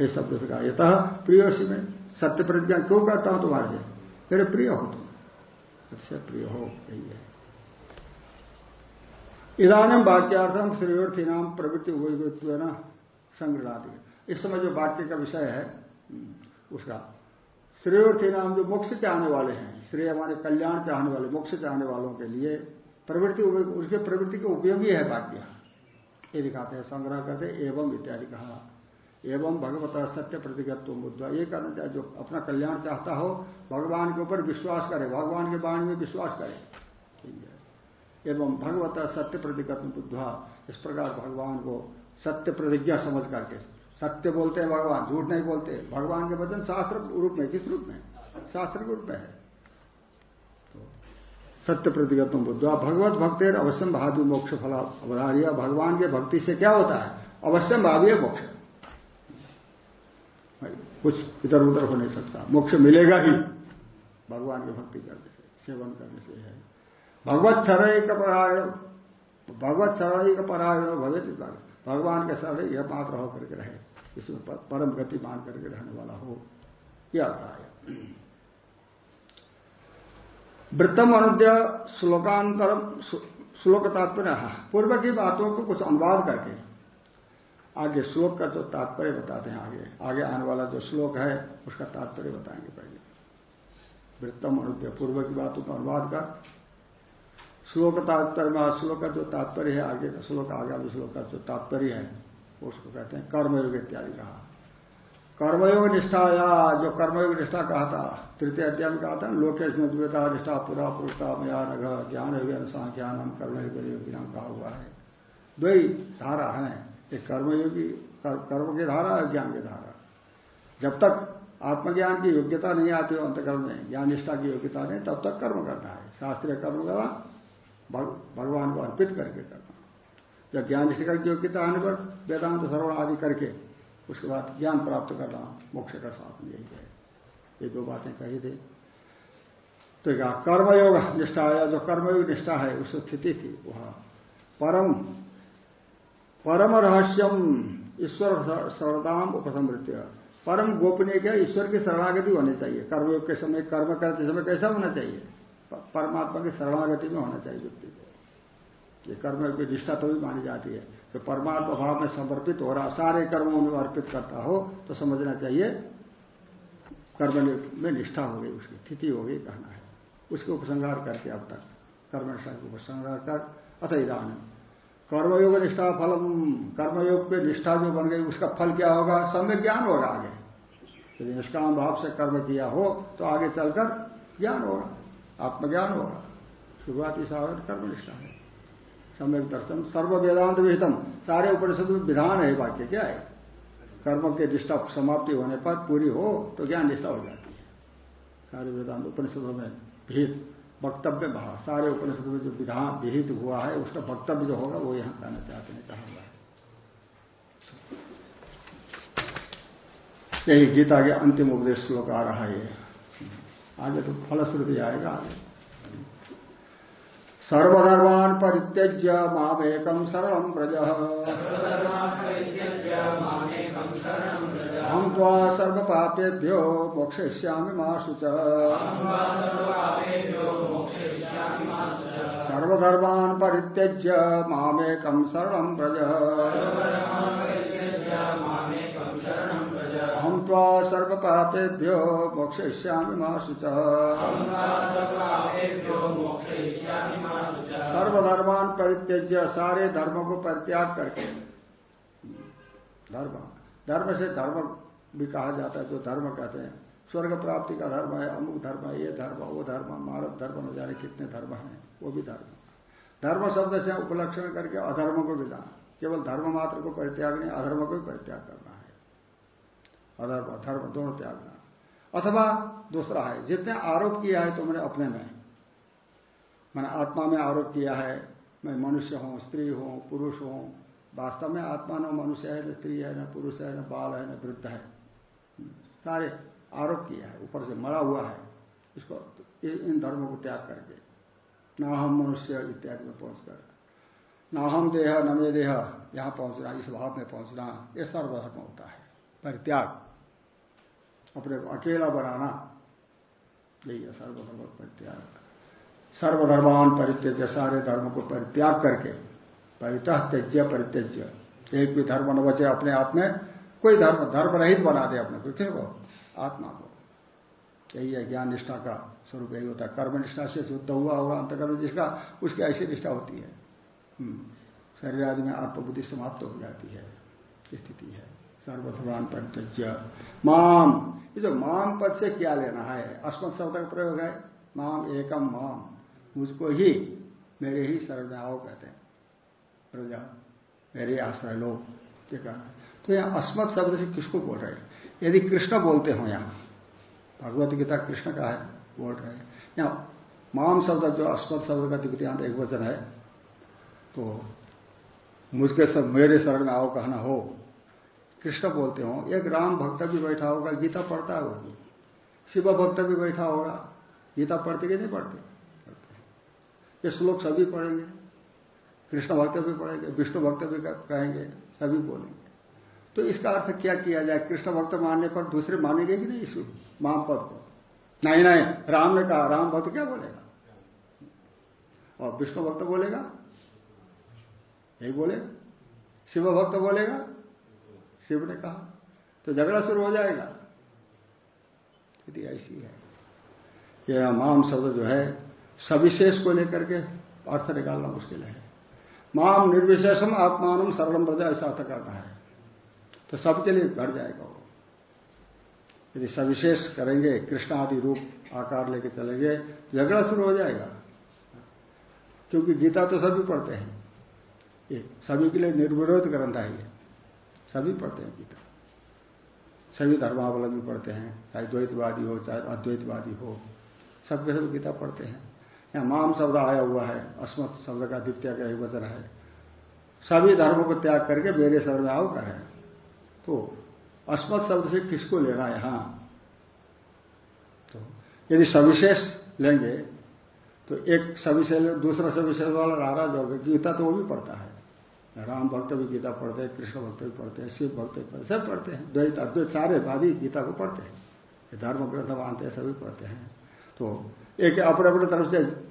ये शब्द से कहा यथ प्रियोशी में सत्य प्रतिज्ञा क्यों करता हूँ तुम्हारे मेरे प्रिय हो तुम। अतिशय प्रिय हो, यही है। इधानी वाक्यार्थम श्रीवर्थी नाम प्रवृत्ति हुई न संग्रह इस समय जो वाक्य का विषय है उसका श्रेय श्रेयोर्थी नाम जो मोक्ष चाहने वाले हैं, श्रेय हमारे कल्याण चाहने वाले, मोक्ष चाहने वालों के लिए प्रवृत्ति उसके प्रवृत्ति के उपयोगी है वाक्य। ये दिखाते हैं, संग्रह करते एवं इत्यादि कहा। एवं भगवत सत्य प्रतिगत्व मुद्दा ये करना चाहे जो अपना कल्याण चाहता हो, भगवान के ऊपर विश्वास करे, भगवान के वाणी में विश्वास करे। एवं भगवत सत्य प्रतिगत्व बुद्धा इस प्रकार भगवान को सत्य प्रतिज्ञा समझ करके। सत्य बोलते हैं भगवान, झूठ नहीं बोलते। भगवान के वचन शास्त्र रूप में, किस रूप में? शास्त्र के रूप में है। तो सत्य प्रतिगत बुद्ध। भगवत भक्ति अवश्यम भावी मोक्ष फल अवधार्य। भगवान के भक्ति से क्या होता है? अवश्यम भावी मोक्ष। कुछ इधर उधर हो नहीं सकता। मोक्ष मिलेगा ही। भगवान की भक्ति करने से, सेवन करने से है। भगवत शरण का परायण, भगवत शरण का परायण भवित भगवान के शरण यह मात्र होकर के रहे, इसमें परम गति मान करके रहने वाला हो, यह अर्थ आया वृत्तम अनुद्य श्लोकांतरम श्लोक तात्पर्य पूर्व की बातों को कुछ अनुवाद करके, आगे श्लोक का जो तात्पर्य बताते हैं आगे आगे आने वाला जो श्लोक है, उसका तात्पर्य बताएँगे पहले। वृत्तम अनुद्य, पूर्व की बातों का अनुवाद कर श्लोक तात्पर्य में श्लोक का जो तात्पर्य है, आगे का श्लोक आगामी श्लोक का जो तात्पर्य है, उसको कहते हैं कर्मयोग इत्यादि कहा। कर्मयोग निष्ठा, या जो कर्मयोग निष्ठा कहा था, तृतीय अध्याय में कहा था, लोकेश में द्विता निष्ठा, पूरा पुरुषता, मया नघ, ज्ञान ज्ञानम कर्मयोग योगी नाम कहा हुआ है। दो ही धारा है, एक कर्मयोगी, कर्म की धारा है ज्ञान की धारा। जब तक आत्मज्ञान की योग्यता नहीं आती हो अंतकर्म में ज्ञान निष्ठा की योग्यता नहीं, तब तक कर्म करना है। शास्त्रीय कर्म करना भगवान को अर्पित करके करना जब ज्ञान निष्ठा की योग्यता आने पर वेदांत श्रवण आदि करके उसके बाद ज्ञान प्राप्त करना मोक्ष का साधन यही है। ये दो बातें कही थी। तो क्या कर्मयोग निष्ठा या जो कर्मयोग निष्ठा है उस स्थिति थी वह। परम परम रहस्यम, ईश्वर शरणाम उपसमृत्य। परम गोपनीय क्या? ईश्वर की शरणागति होनी चाहिए। कर्मयोग के समय, कर्म करते समय कैसा होना चाहिए? परमात्मा की शरणागति में होना चाहिए व्यक्ति को। ये कर्म की निष्ठा तो भी मानी जाती है। तो परमात्मा भाव में समर्पित हो रहा, सारे कर्मों में अर्पित करता हो तो समझना चाहिए, कर्म में निष्ठा हो गई उसकी, स्थिति हो गई कहना है। उसके उपसंहार करके अब तक कर्म निष्ठा के उपसंहार कर अथ इधान कर्मयोग निष्ठा फलम, कर्मयोग पे निष्ठा जो बन गई, उसका फल क्या होगा? सम्य ज्ञान होगा आगे। यदि निष्काम भाव से कर्म किया हो तो आगे चलकर ज्ञान होगा। आत्मज्ञान होगा। शुरुआती साधन कर्म निष्ठा है। सम्यक दर्शन सर्व वेदांत विहितम। सारे उपनिषद में विधान है वाक्य, क्या है? कर्म के निष्ठा समाप्ति होने पर पूरी हो तो ज्ञान निष्ठा हो जाती है। सारे वेदांत उपनिषदों में विहित, वक्तव्य महा। सारे उपनिषद में जो विधान विहित हुआ है, उसका वक्तव्य जो होगा, वो यहाँ कहना चाहते हैं, कहा हुआ है। यही गीता के अंतिम उपदेश श्लोक आ रहा है। आगे तो फलश्रुति आएगा आगे। सर्वधर्मान परित्यज्य मामेकम शरण ब्रज हम त्वा सर्व पापेभ्यो मोक्षयिष्यामि माशु सर्वधर्मान परित्यज्य मामेकम शरण हम त्वा सर्व पापेभ्यो मोक्ष मासु सर्वधर्मान परित्यज्य सारे धर्म को परित्याग करके। धर्म। धर्म से धर्म भी कहा जाता है, जो धर्म कहते हैं। स्वर्ग प्राप्ति का धर्म है, अमुक धर्म है, ये धर्म, वो धर्म, मानव धर्म न जाने कितने धर्म हैं, वो भी धर्म। धर्म शब्द से उपलक्षण करके अधर्म को लाना केवल धर्म मात्र को परित्याग नहीं, अधर्म को भी परित्याग करना। अधर्म धर्म दोनों त्यागना अथवा दूसरा है, जितने आरोप किया है तुमने अपने में। मैंने आत्मा में आरोप किया है, मैं मनुष्य हूँ, स्त्री हूँ, पुरुष हूँ। वास्तव में आत्मा न मनुष्य है, न स्त्री है, न पुरुष है, न बाल है, न वृद्ध है। सारे आरोप किया है, ऊपर से मरा हुआ है। इसको, इन धर्मों को त्याग करके। न हम मनुष्य इत्यादि में पहुंचकर न हम देह, न मे देह, यहाँ पहुँचना, इस भाव में पहुँचना यह सर्वधर्म होता है। परित्याग। अपने अकेला बनाना, यही है सर्वधर्म परित्याग। सर्वधर्मान परित्यज सारे धर्म को परित्याग करके परितः त्यज्य परित्यज्य। एक भी धर्म न बचे अपने आप में, कोई धर्म धर्म रहित बना दे अपने को किसको आत्मा को। यही है ज्ञान निष्ठा का स्वरूप, यही होता है। कर्म निष्ठा से शुद्ध हुआ होगा अंतकर्म जिसका, उसकी ऐसी निष्ठा होती है। हम्म। शरीर आदि में आत्मबुद्धि समाप्त हो जाती है। स्थिति है। सर्वधर्मान परित्यज्य माम। ये जो माम पद से क्या लेना है? अस्मत शब्द का प्रयोग है। माम एकम माम। मुझको ही, मेरे ही शरण आओ कहते हैं। प्रजा, मेरे आश्रय लोग तो यहाँ अस्मत शब्द से किसको बोल रहे हैं? यदि कृष्ण बोलते हो यहाँ, भगवत गीता कृष्ण का है, बोल रहे हैं। यहाँ माम शब्द जो अस्मत शब्द का द्वितीयांत एक वचन है तो मुझके सब मेरे शरण आओ कहना हो कृष्ण बोलते हो, एक राम भक्त भी बैठा होगा, गीता पढ़ता है वो शिव भक्त भी बैठा होगा, गीता पढ़ते कि नहीं पढ़ते? ये श्लोक सभी पढ़ेंगे, कृष्ण भक्त भी पढ़ेंगे, विष्णु भक्त भी कहेंगे, सभी बोलेंगे। तो इसका अर्थ क्या किया जाए? कृष्ण भक्त मानने पर दूसरे मानेंगे कि नहीं इस माम पद को? नहीं नहीं, राम ने कहा, राम भक्त क्या बोलेगा? और विष्णु भक्त बोलेगा? यही बोलेगा। शिव भक्त बोलेगा? शिव ने कहा तो झगड़ा शुरू हो जाएगा। स्थिति ऐसी है। यह माम शब्द जो है, सविशेष को लेकर के अर्थ निकालना मुश्किल है। माम निर्विशेषम आत्मान सरलम प्रजा, ऐसा अर्थ करना है। तो सबके लिए घट जाएगा वो। यदि सविशेष करेंगे कृष्ण आदि रूप आकार लेके चलेंगे, झगड़ा शुरू हो जाएगा। क्योंकि गीता तो सभी पढ़ते हैं। ये सभी के लिए निर्विरोध ग्रंथ है ये। सभी पढ़ते हैं गीता। सभी धर्मावलंबी पढ़ते हैं, चाहे द्वैतवादी हो, चाहे अद्वैतवादी हो। सबके सब गीता पढ़ते हैं। यहाँ माम शब्द आया हुआ है, अस्मत शब्द का द्वितीय का एक वचन है। सभी धर्मों को त्याग करके मेरे शब्द में आओ कर तो अस्मत शब्द से किसको लेना है? यहाँ तो यदि सविशेष लेंगे तो एक सविशेष, दूसरा सविशेष वाला नाराज़ होगा, गीता तो वो भी पढ़ता है। राम भक्त भी गीता पढ़ते हैं, कृष्ण भक्त भी पढ़ते हैं, शिव भक्त भी पढ़ते सब पढ़ते हैं। द्वैत, अद्वैत सारे वादी गीता को पढ़ते हैं। धर्म, ग्रंथ मानते हैं सभी पढ़ते हैं। तो एक अपने अपने तरफ़ से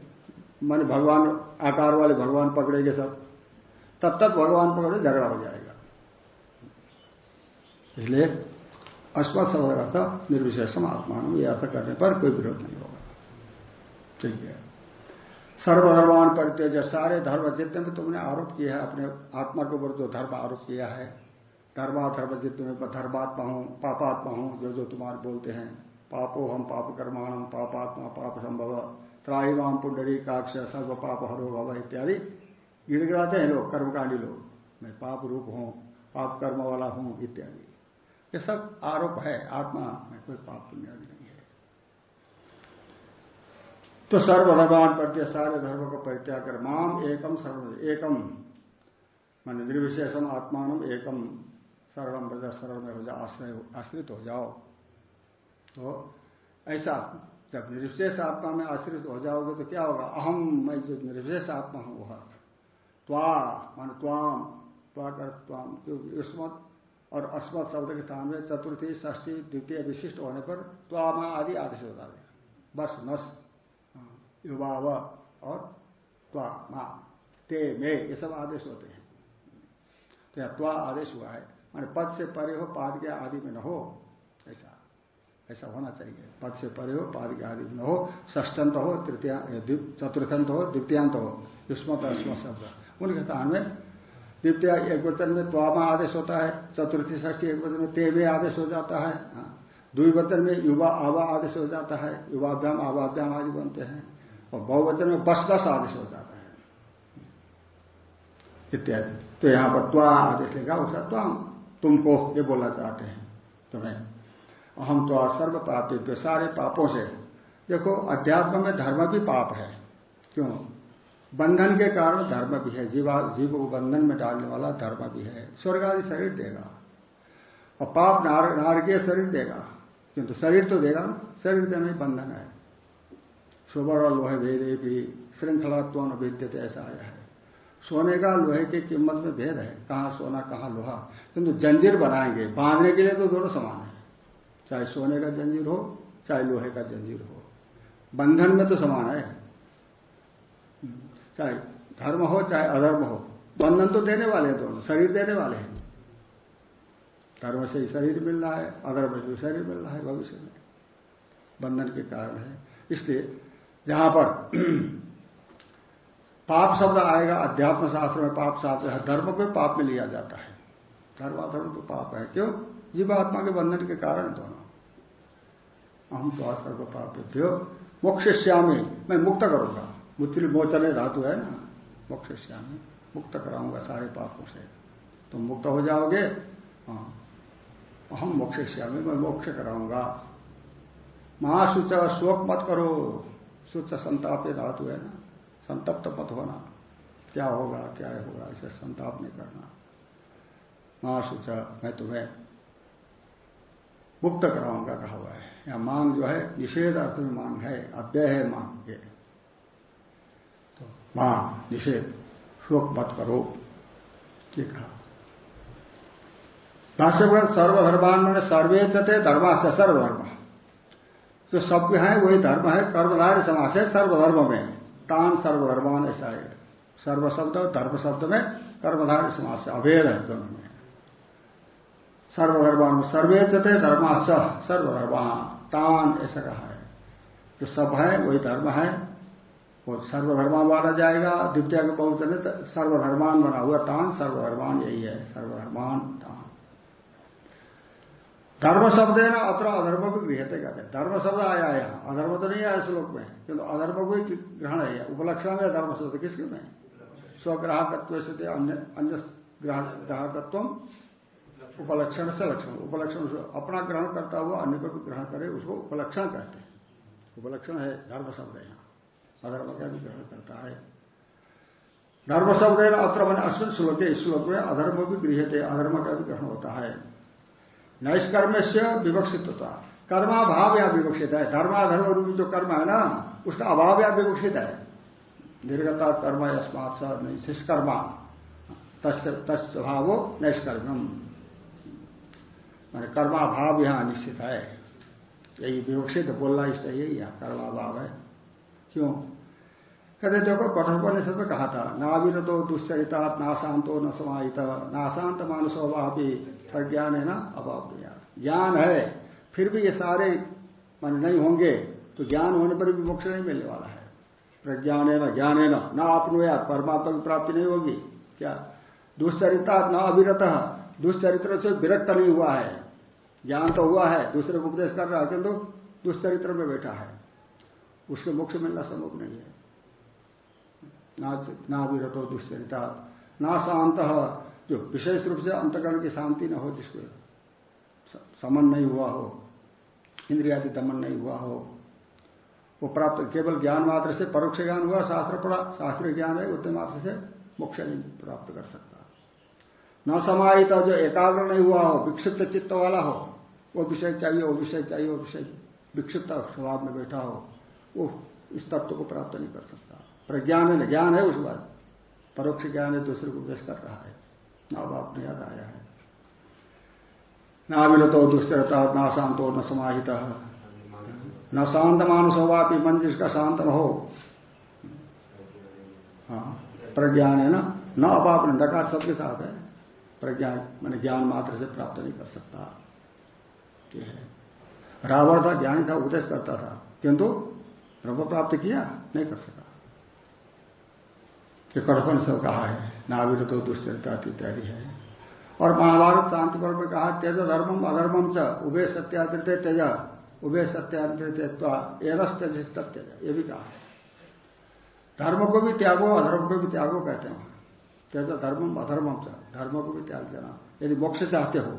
माने भगवान, आकार वाले भगवान पकड़ेंगे सब। तब तक भगवान पकड़े, झगड़ा हो जाएगा। इसलिए अस्मत सब निर्विशेषम आत्मान ये अर्थ करने पर कोई विरोध नहीं होगा। ठीक है। सर्वधर्मान परित्यज, सारे धर्म जितने में तुमने आरोप किया है, अपने आत्मा के ऊपर जो धर्म आरोप किया है, धर्माधर्म जितने में धर्मात्मा हूँ, पापात्मा हूँ, जो जो तुम्हारे बोलते हैं, पापो हम पाप कर्माणम, पापात्मा पाप संभव त्राईवाम पुंडरी काक्ष सर्व पाप हरो भव इत्यादि। गिड़गिड़ाते हैं लोग, कर्मकांडी लोग, मैं पाप रूप हूँ, पाप कर्म वाला हूँ, इत्यादि। ये सब आरोप है, आत्मा में कोई पाप पुण्य नहीं है तो सर्वधर्मान प्रत्ये सारे धर्म को परित्याग कर माम एकम सर्व एकम। मान निर्विशेषम आत्मान एकम। सर्वम प्रजा सर्व में हो आश्रित हो जाओ। तो ऐसा जब निर्विशेष आत्मा में आश्रित हो जाओगे तो क्या होगा? अहम मैं जो निर्विशेष आत्मा हूँ, वह। त्वा, मान त्वाम त्वा कर त्वाम युष्मत और अस्मत शब्द के स्थान में चतुर्थी ष्ठी द्वितीय विशिष्ट होने पर त्वामा आदि आदेश होता है बस, नस। हाँ, युवा और त्वा मा ते मे ये सब आदेश होते हैं। तो त्वा आदेश हुआ है। मान पद से परे हो पाद के आदि में न हो ऐसा ऐसा होना चाहिए। पद से परे हो पाद के आदि में न हो ष्टंत हो तृतीया चतुर्थंत हो द्वितीयांत हो युष्मत शब्द। उनके स्थान में द्वितीय एक वचन में त्वामा आदेश होता है चतुर्थी ष्ठी एक वचन में ते तेवे आदेश हो जाता है। हाँ। द्विवचन में युवा आवा आदेश हो जाता है युवाभ्याम आवाभ्याम आदि बनते हैं। और बहुवचन में बस दस आदेश हो जाता है। इत्यादि। तो यहाँ पर त्वा आदेश लेगा उसका त्वाम तुमको ये बोलना चाहते हैं। तुम्हें। अहम तो सर्व पापी सारे पापों से। देखो अध्यात्म में धर्म भी पाप है। क्यों? बंधन के कारण धर्म भी है। जीवा जीव को बंधन में डालने वाला धर्म भी है। स्वर्ग आदि शरीर देगा। और पाप नार, नारकीय शरीर देगा। किंतु शरीर तो देगा शरीर देना बंधन है। सुवर्ण लोहे भेदे भी श्रृंखलात्व विद्यते ऐसा आया है। सोने का लोहे की कीमत में भेद है। कहाँ सोना, कहाँ लोहा? किंतु जंजीर बनाएँगे। बांधने के लिए तो दोनों समान है। चाहे सोने का जंजीर हो, चाहे लोहे का जंजीर हो। बंधन में तो समान है। चाहे धर्म हो, चाहे अधर्म हो, बंधन तो देने वाले हैं दोनों, शरीर देने वाले हैं। धर्म से ही शरीर मिल रहा है, अधर्म से शरीर मिल रहा है, भविष्य में। बंधन के कारण है। इसलिए जहाँ पर पाप शब्द आएगा, अध्यात्म शास्त्र में पाप शास्त्र है, धर्म को पाप में लिया जाता है। धर्माधर्म तो पाप है, क्यों? जीवात्मा के बंधन के कारण दोनों। अहम तो सर्व पाप मोक्ष श्यामी मैं मुक्त करूँगा। मुत्रिल मोचन धातु है ना? मोक्ष श्यामी मुक्त कराऊँगा सारे पापों से। तुम मुक्त हो जाओगे? हाँ। हम मोक्ष श्यामी मैं मोक्ष कराऊँगा। महासुच शोक मत करो। सुच संताप धातु है ना? संतप्त मत होना। क्या होगा क्या होगा, इसे संताप नहीं करना। महासुच, मैं तुम्हें मुक्त कराऊँगा कहा हुआ है। या मांग जो है, निषेध अर्थ में मांग है, अव्यय है मांग के। तो माँ निषेध शोक मत करो, ये कहा। भाष्य सर्वधर्मान मैंने सर्वे चते धर्माश सर्वधर्म। जो सब है, वही धर्म है कर्मधारी समास है, सर्वधर्म में तान सर्वधर्मान ऐसा है। सर्व शब्द धर्म शब्द में कर्मधारी समास अभेद है दोनों में। सर्वधर्मान सर्वे चते धर्माश सर्वधर्मान। तान ऐसा कहा है। जो सब है, वही धर्म है। वो सर्वधर्मा माना जाएगा। द्वितीय के बहुचन सर्वधर्मान बना हुआ तान, सर्वधर्मान यही है। सर्वधर्मान तान। धर्म शब्द है ना, अत्र अधर्म भी गृहते कहते हैं। धर्म शब्द आया यहाँ। अधर्म तो नहीं आया श्लोक में। किंतु अधर्म को ही ग्रहण है उपलक्षण में धर्म शब्द। किसके में? स्वग्राहकत्व से अन्य ग्राहकत्व उपलक्षण से लक्षण। उपलक्षण अपना ग्रहण करता हुआ अन्य को भी ग्रहण करे, उसको उपलक्षण कहते हैं। उपलक्षण है, धर्म शब्द है यहाँ। अधर्म का भी ग्रहण करता है। धर्म शब्द है अत्र मैंने अश्विन श्लोक है। इस श्लोक में अधर्म भी गृह अधर्म का भी ग्रहण होता है। नैष्कर्म से विवक्षित होता कर्माभाव या विवक्षित है। धर्माधर्म रूपी जो कर्म है ना, उसका अभाव या विवक्षित है। निर्गता कर्म अस्मात निष्कर्मा। तस्भाव नैष्कर्म मैंने कर्माभाव यहाँ निश्चित है। यही विवक्षित बोलना इष्ट यही है कर्माभाव है। क्यों? कहते देखो, कठोपनिषद में कहा था नाविन तो दुश्चरिता नाशांतो न समाहित। नाशांत मानसो भी प्रज्ञान है ना? अभाव ज्ञान। ज्ञान है, फिर भी ये सारे मान नहीं होंगे तो ज्ञान होने पर भी मोक्ष नहीं मिलने वाला है। प्रज्ञान है ना ज्ञान है ना ना आपनो या परमात्मा की प्राप्ति नहीं होगी। क्या? दुश्चरिता न अविरत, दुष्चरित्र से विरक्त नहीं हुआ है। ज्ञान तो हुआ है, दूसरे को उपदेश कर रहा है, किंतु दुष्चरित्र में बैठा है। उसके मोक्ष मिलना संभव नहीं है। ना विरतो दुश्चरिता ना शांत जो विशेष रूप से अंतकरण की शांति न हो जिसको समन नहीं हुआ हो, इंद्रियादि दमन नहीं हुआ हो, वो प्राप्त केवल ज्ञान मात्र से परोक्ष ज्ञान हुआ, शास्त्र पढ़ा, शास्त्रीय ज्ञान है, उतने मात्र से मोक्ष नहीं प्राप्त कर सकता। न समाहित जो एकाग्र नहीं हुआ हो, विक्षिप्त चित्त वाला हो, वो विषय चाहिए, वो विषय चाहिए, वो विषय विक्षिप्त स्वभाव में बैठा हो, वो इस तत्व को प्राप्त नहीं कर सकता। प्रज्ञान है, ज्ञान है उस बात परोक्ष ज्ञान है, दूसरे को उपदेश कर रहा है। ना बाप ने याद आया है। ना नाविलतो दुष्चरता न शांतो, न समाहित। न शांत मानस हो वापी मन जिसका शांत न हो। हाँ प्रज्ञान है ना? न अपाप नकार सबके साथ है। प्रज्ञान, मैंने ज्ञान मात्र से प्राप्त नहीं कर सकता। ये है। रावण था, ज्ञानी था, उपदेश करता था, किंतु ब्रह्म प्राप्त किया, नहीं कर सका। कि कड़पन से कहा है। नाविर तो दुष्चरिता इत्यादि है। और महाभारत शांति पर्व में कहा तेज धर्मम अधर्मम च उभय सत्यादृत तेज उभय सत्यादृत एरस तेज तेज ये भी कहा धर्म को भी त्यागो, अधर्म को भी त्यागो कहते हैं। तेज धर्मम अधर्मम च, धर्म को भी त्याग देना। यदि मोक्ष चाहते हो,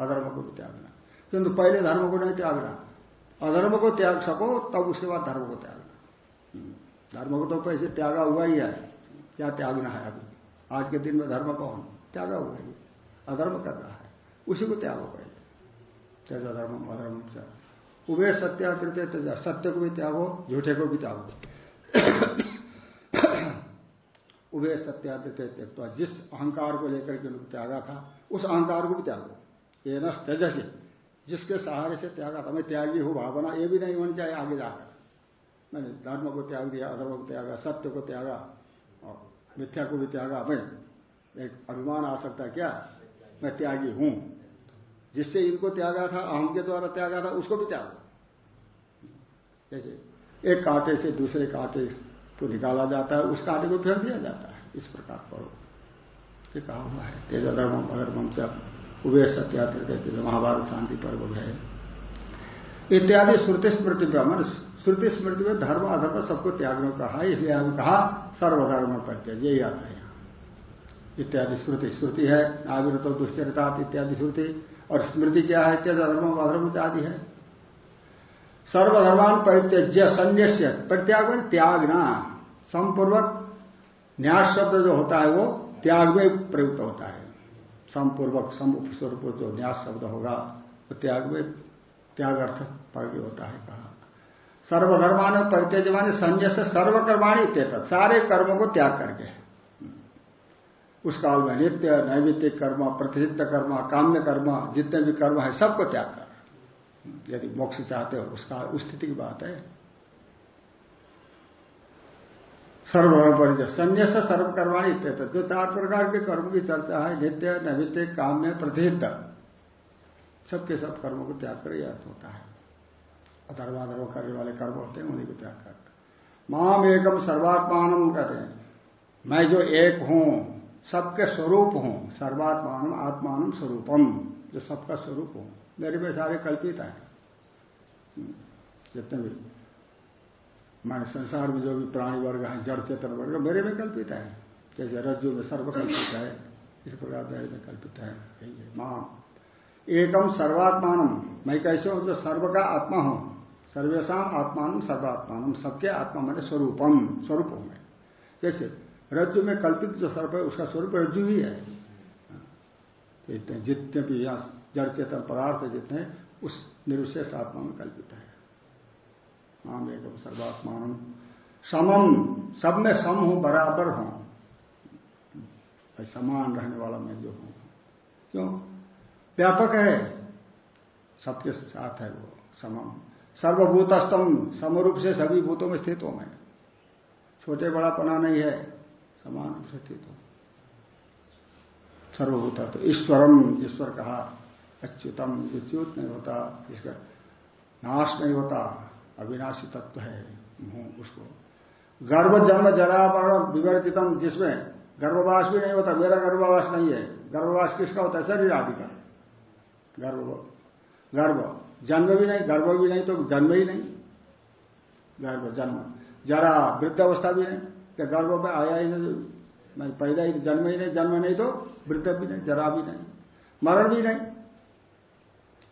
अधर्म को भी त्यागना किंतु पहले धर्म को नहीं त्यागना। अधर्म को त्याग सको, तब उसके बाद धर्म को त्यागना। धर्म को तो पैसे त्यागा हुआ ही है। क्या त्यागना है अभी? आज के दिन में धर्म कौन? त्यागा है। अधर्म कर रहा है। उसी को त्यागो पहले तेज धर्म अधर्म उभय सत्या तृतीय तेज सत्य को भी त्यागो, झूठे को भी त्यागो। उभय सत्या तृतीय त्यक्वा जिस अहंकार को लेकर के उनको त्यागा था, उस अहंकार को भी त्यागो। ये न तेज जिसके सहारे से त्यागा था। मैं त्यागी हूँ, भावना ये भी नहीं होनी चाहिए, आगे जाकर। मैंने धर्म को त्याग दिया, अधर्म को त्यागा, सत्य को त्यागा। मिथ्या को भी त्यागा। मैं एक अभिमान आ सकता है क्या? मैं त्यागी हूँ। जिससे इनको त्यागा था, अहम के द्वारा त्यागा था, उसको भी त्याग। जैसे एक कांटे से दूसरे कांटे को निकाला जाता है, उस कांटे को फेंक दिया जाता है। इस प्रकार पर कहा हुआ है तेज अधर्म से उभय सत्यात्र महाभारत शांति पर्व है। इत्यादि श्रुति स्मृति पर मन श्रुति स्मृति में धर्म, अधर्म सबको त्यागने कहा इसलिए अभी कहा, सर्वधर्म प्रत्यय यही अर्थ है यहाँ इत्यादि श्रुति श्रुति है आविरत दुष्चरिता इत्यादि श्रुति। और स्मृति क्या है क्या धर्म अधर्म आदि है। सर्वधर्मान परित्यज्य, संन्यास्य प्रत्याग में त्यागना। समपूर्वक न्यास शब्द जो होता है वो त्याग में प्रयुक्त होता है। समपूर्वक सम स्वरूप जो न्यास शब्द होगा, वो त्याग में त्याग अर्थ पर होता है कहा। सर्वधर्मान परित्यज माने संजय से सर्वकर्माणी तेत सारे कर्मों को त्याग करके। उस काल में नित्य नैमित्तिक कर्म प्रतिनिध कर्म, काम्य कर्म, जितने भी कर्म है, सबको त्याग कर। यदि मोक्ष चाहते हो, उसका उस स्थिति की बात है। सर्वधर्म परिचय संन्यास सर्वकर्माणी इत्यत जो चार प्रकार के कर्म की चर्चा है, नित्य नैमित्तिक काम्य प्रतिहित सबके सब कर्मों को त्याग कर यह अर्थ होता है। अधर्माधर्म करने वाले कर्म होते हैं, उन्हीं को त्याग कर। माम एकम सर्वात्मान कहते हैं। मैं जो एक हूँ, सबके स्वरूप हूँ सर्वात्मान आत्मान स्वरूपम, जो सबका स्वरूप हूँ। मेरे में सारे कल्पित हैं। जितने भी माने संसार में जो भी प्राणी वर्ग है, जड़, चेतन वर्ग, मेरे में कल्पित है। जैसे रज्जु में सर्व कल्पित है, इस प्रकार मेरे में कल्पित है। माँ एकम सर्वात्मान मैं कैसे हूँ? जो सर्व का आत्मा हूँ। सर्वेशा आत्मान सर्वात्मान। सबके आत्मा मैंने स्वरूपम। स्वरूप हूँ मैं जैसे रज्जु में कल्पित जो सर्प है, उसका स्वरूप रज्जु ही है। इतने जितने भी यहाँ जड़ चेतन पदार्थ जितने, उस निर्विशेष आत्मा में कल्पित है। आम एक सर्वात्मान समम। सब में सम हूँ, बराबर हूँ। समान रहने वाला मैं जो हूँ। क्यों? व्यापक है। सबके साथ है वो, समम। सर्वभूतस्तम समरूप से सभी भूतों में स्थित हो मैं छोटे बड़ा पना नहीं है, समान रूप से स्थित हो सर्वभूता तो ईश्वरम, ईश्वर कहा, अच्युतम विच्युत नहीं होता, जिसका नाश नहीं होता, अविनाशी तत्व है उसको। गर्भ, जन्म जरा विवर्जितम, जिसमें गर्भवास भी नहीं होता, मेरा गर्भवास नहीं है। गर्भवास किसका होता है? शरीर आदि का। गर्भ गर्व। जन्म भी नहीं, गर्व भी नहीं तो जन्म ही नहीं। गर्व, जन्म। जरा वृद्ध अवस्था भी नहीं क्या गर्व में आया ही नहीं पैदा ही जन्म ही नहीं, जन्म नहीं तो वृद्ध भी नहीं, जरा भी नहीं। मरण भी नहीं।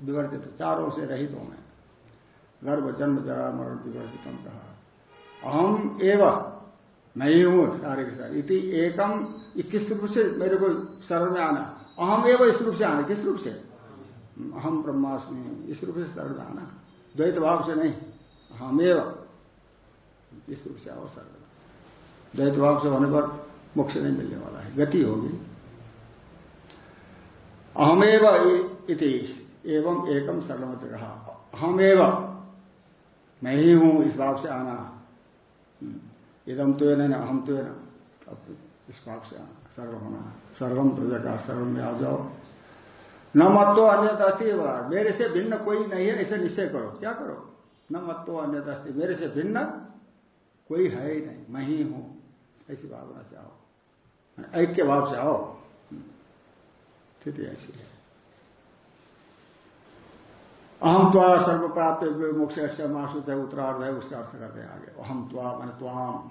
विवर्जित, चारों से रहित तो मैं। गर्भ, जन्म, जरा, मरण, विवर्जित कहा। अहम एवं, मैं ही हूँ, सारे के सारे। इति एकम किस रूप से मेरे को शरण में आना। अहम एवं इस रूप से आना, किस रूप से? अहम ब्रह्मास्मि। इस रूप से आना द्वैत भाव से नहीं। हम एवं इस रूप से आओ शरण द्वैत भाव से होने पर मोक्ष नहीं मिलने वाला है। गति होगी। अहमेव इति एवं एकम सर्वमत कहा। अहमेव। मैं ही हूँ इस भाव से आना। इदम तो न अहम तो न अब इस भाव से आना। सर्व होना। सर्वम प्रजा का सर्व में आ जाओ न मत्तो अन्य अस्थि मेरे से भिन्न कोई नहीं है ऐसे निश्चय करो। क्या करो? न मत्तो अन्य अस्थि मेरे से भिन्न कोई है ही नहीं। मैं ही हूँ। ऐसी भावना से आओ। ऐक्य भाव से आओ। स्थिति ऐसी है। अहम त्वा सर्व प्राप्त मोक्ष से मासु से उत्तरार्ध है उसका अर्थ करते हैं आगे। अहम त्वा मान त्वाम।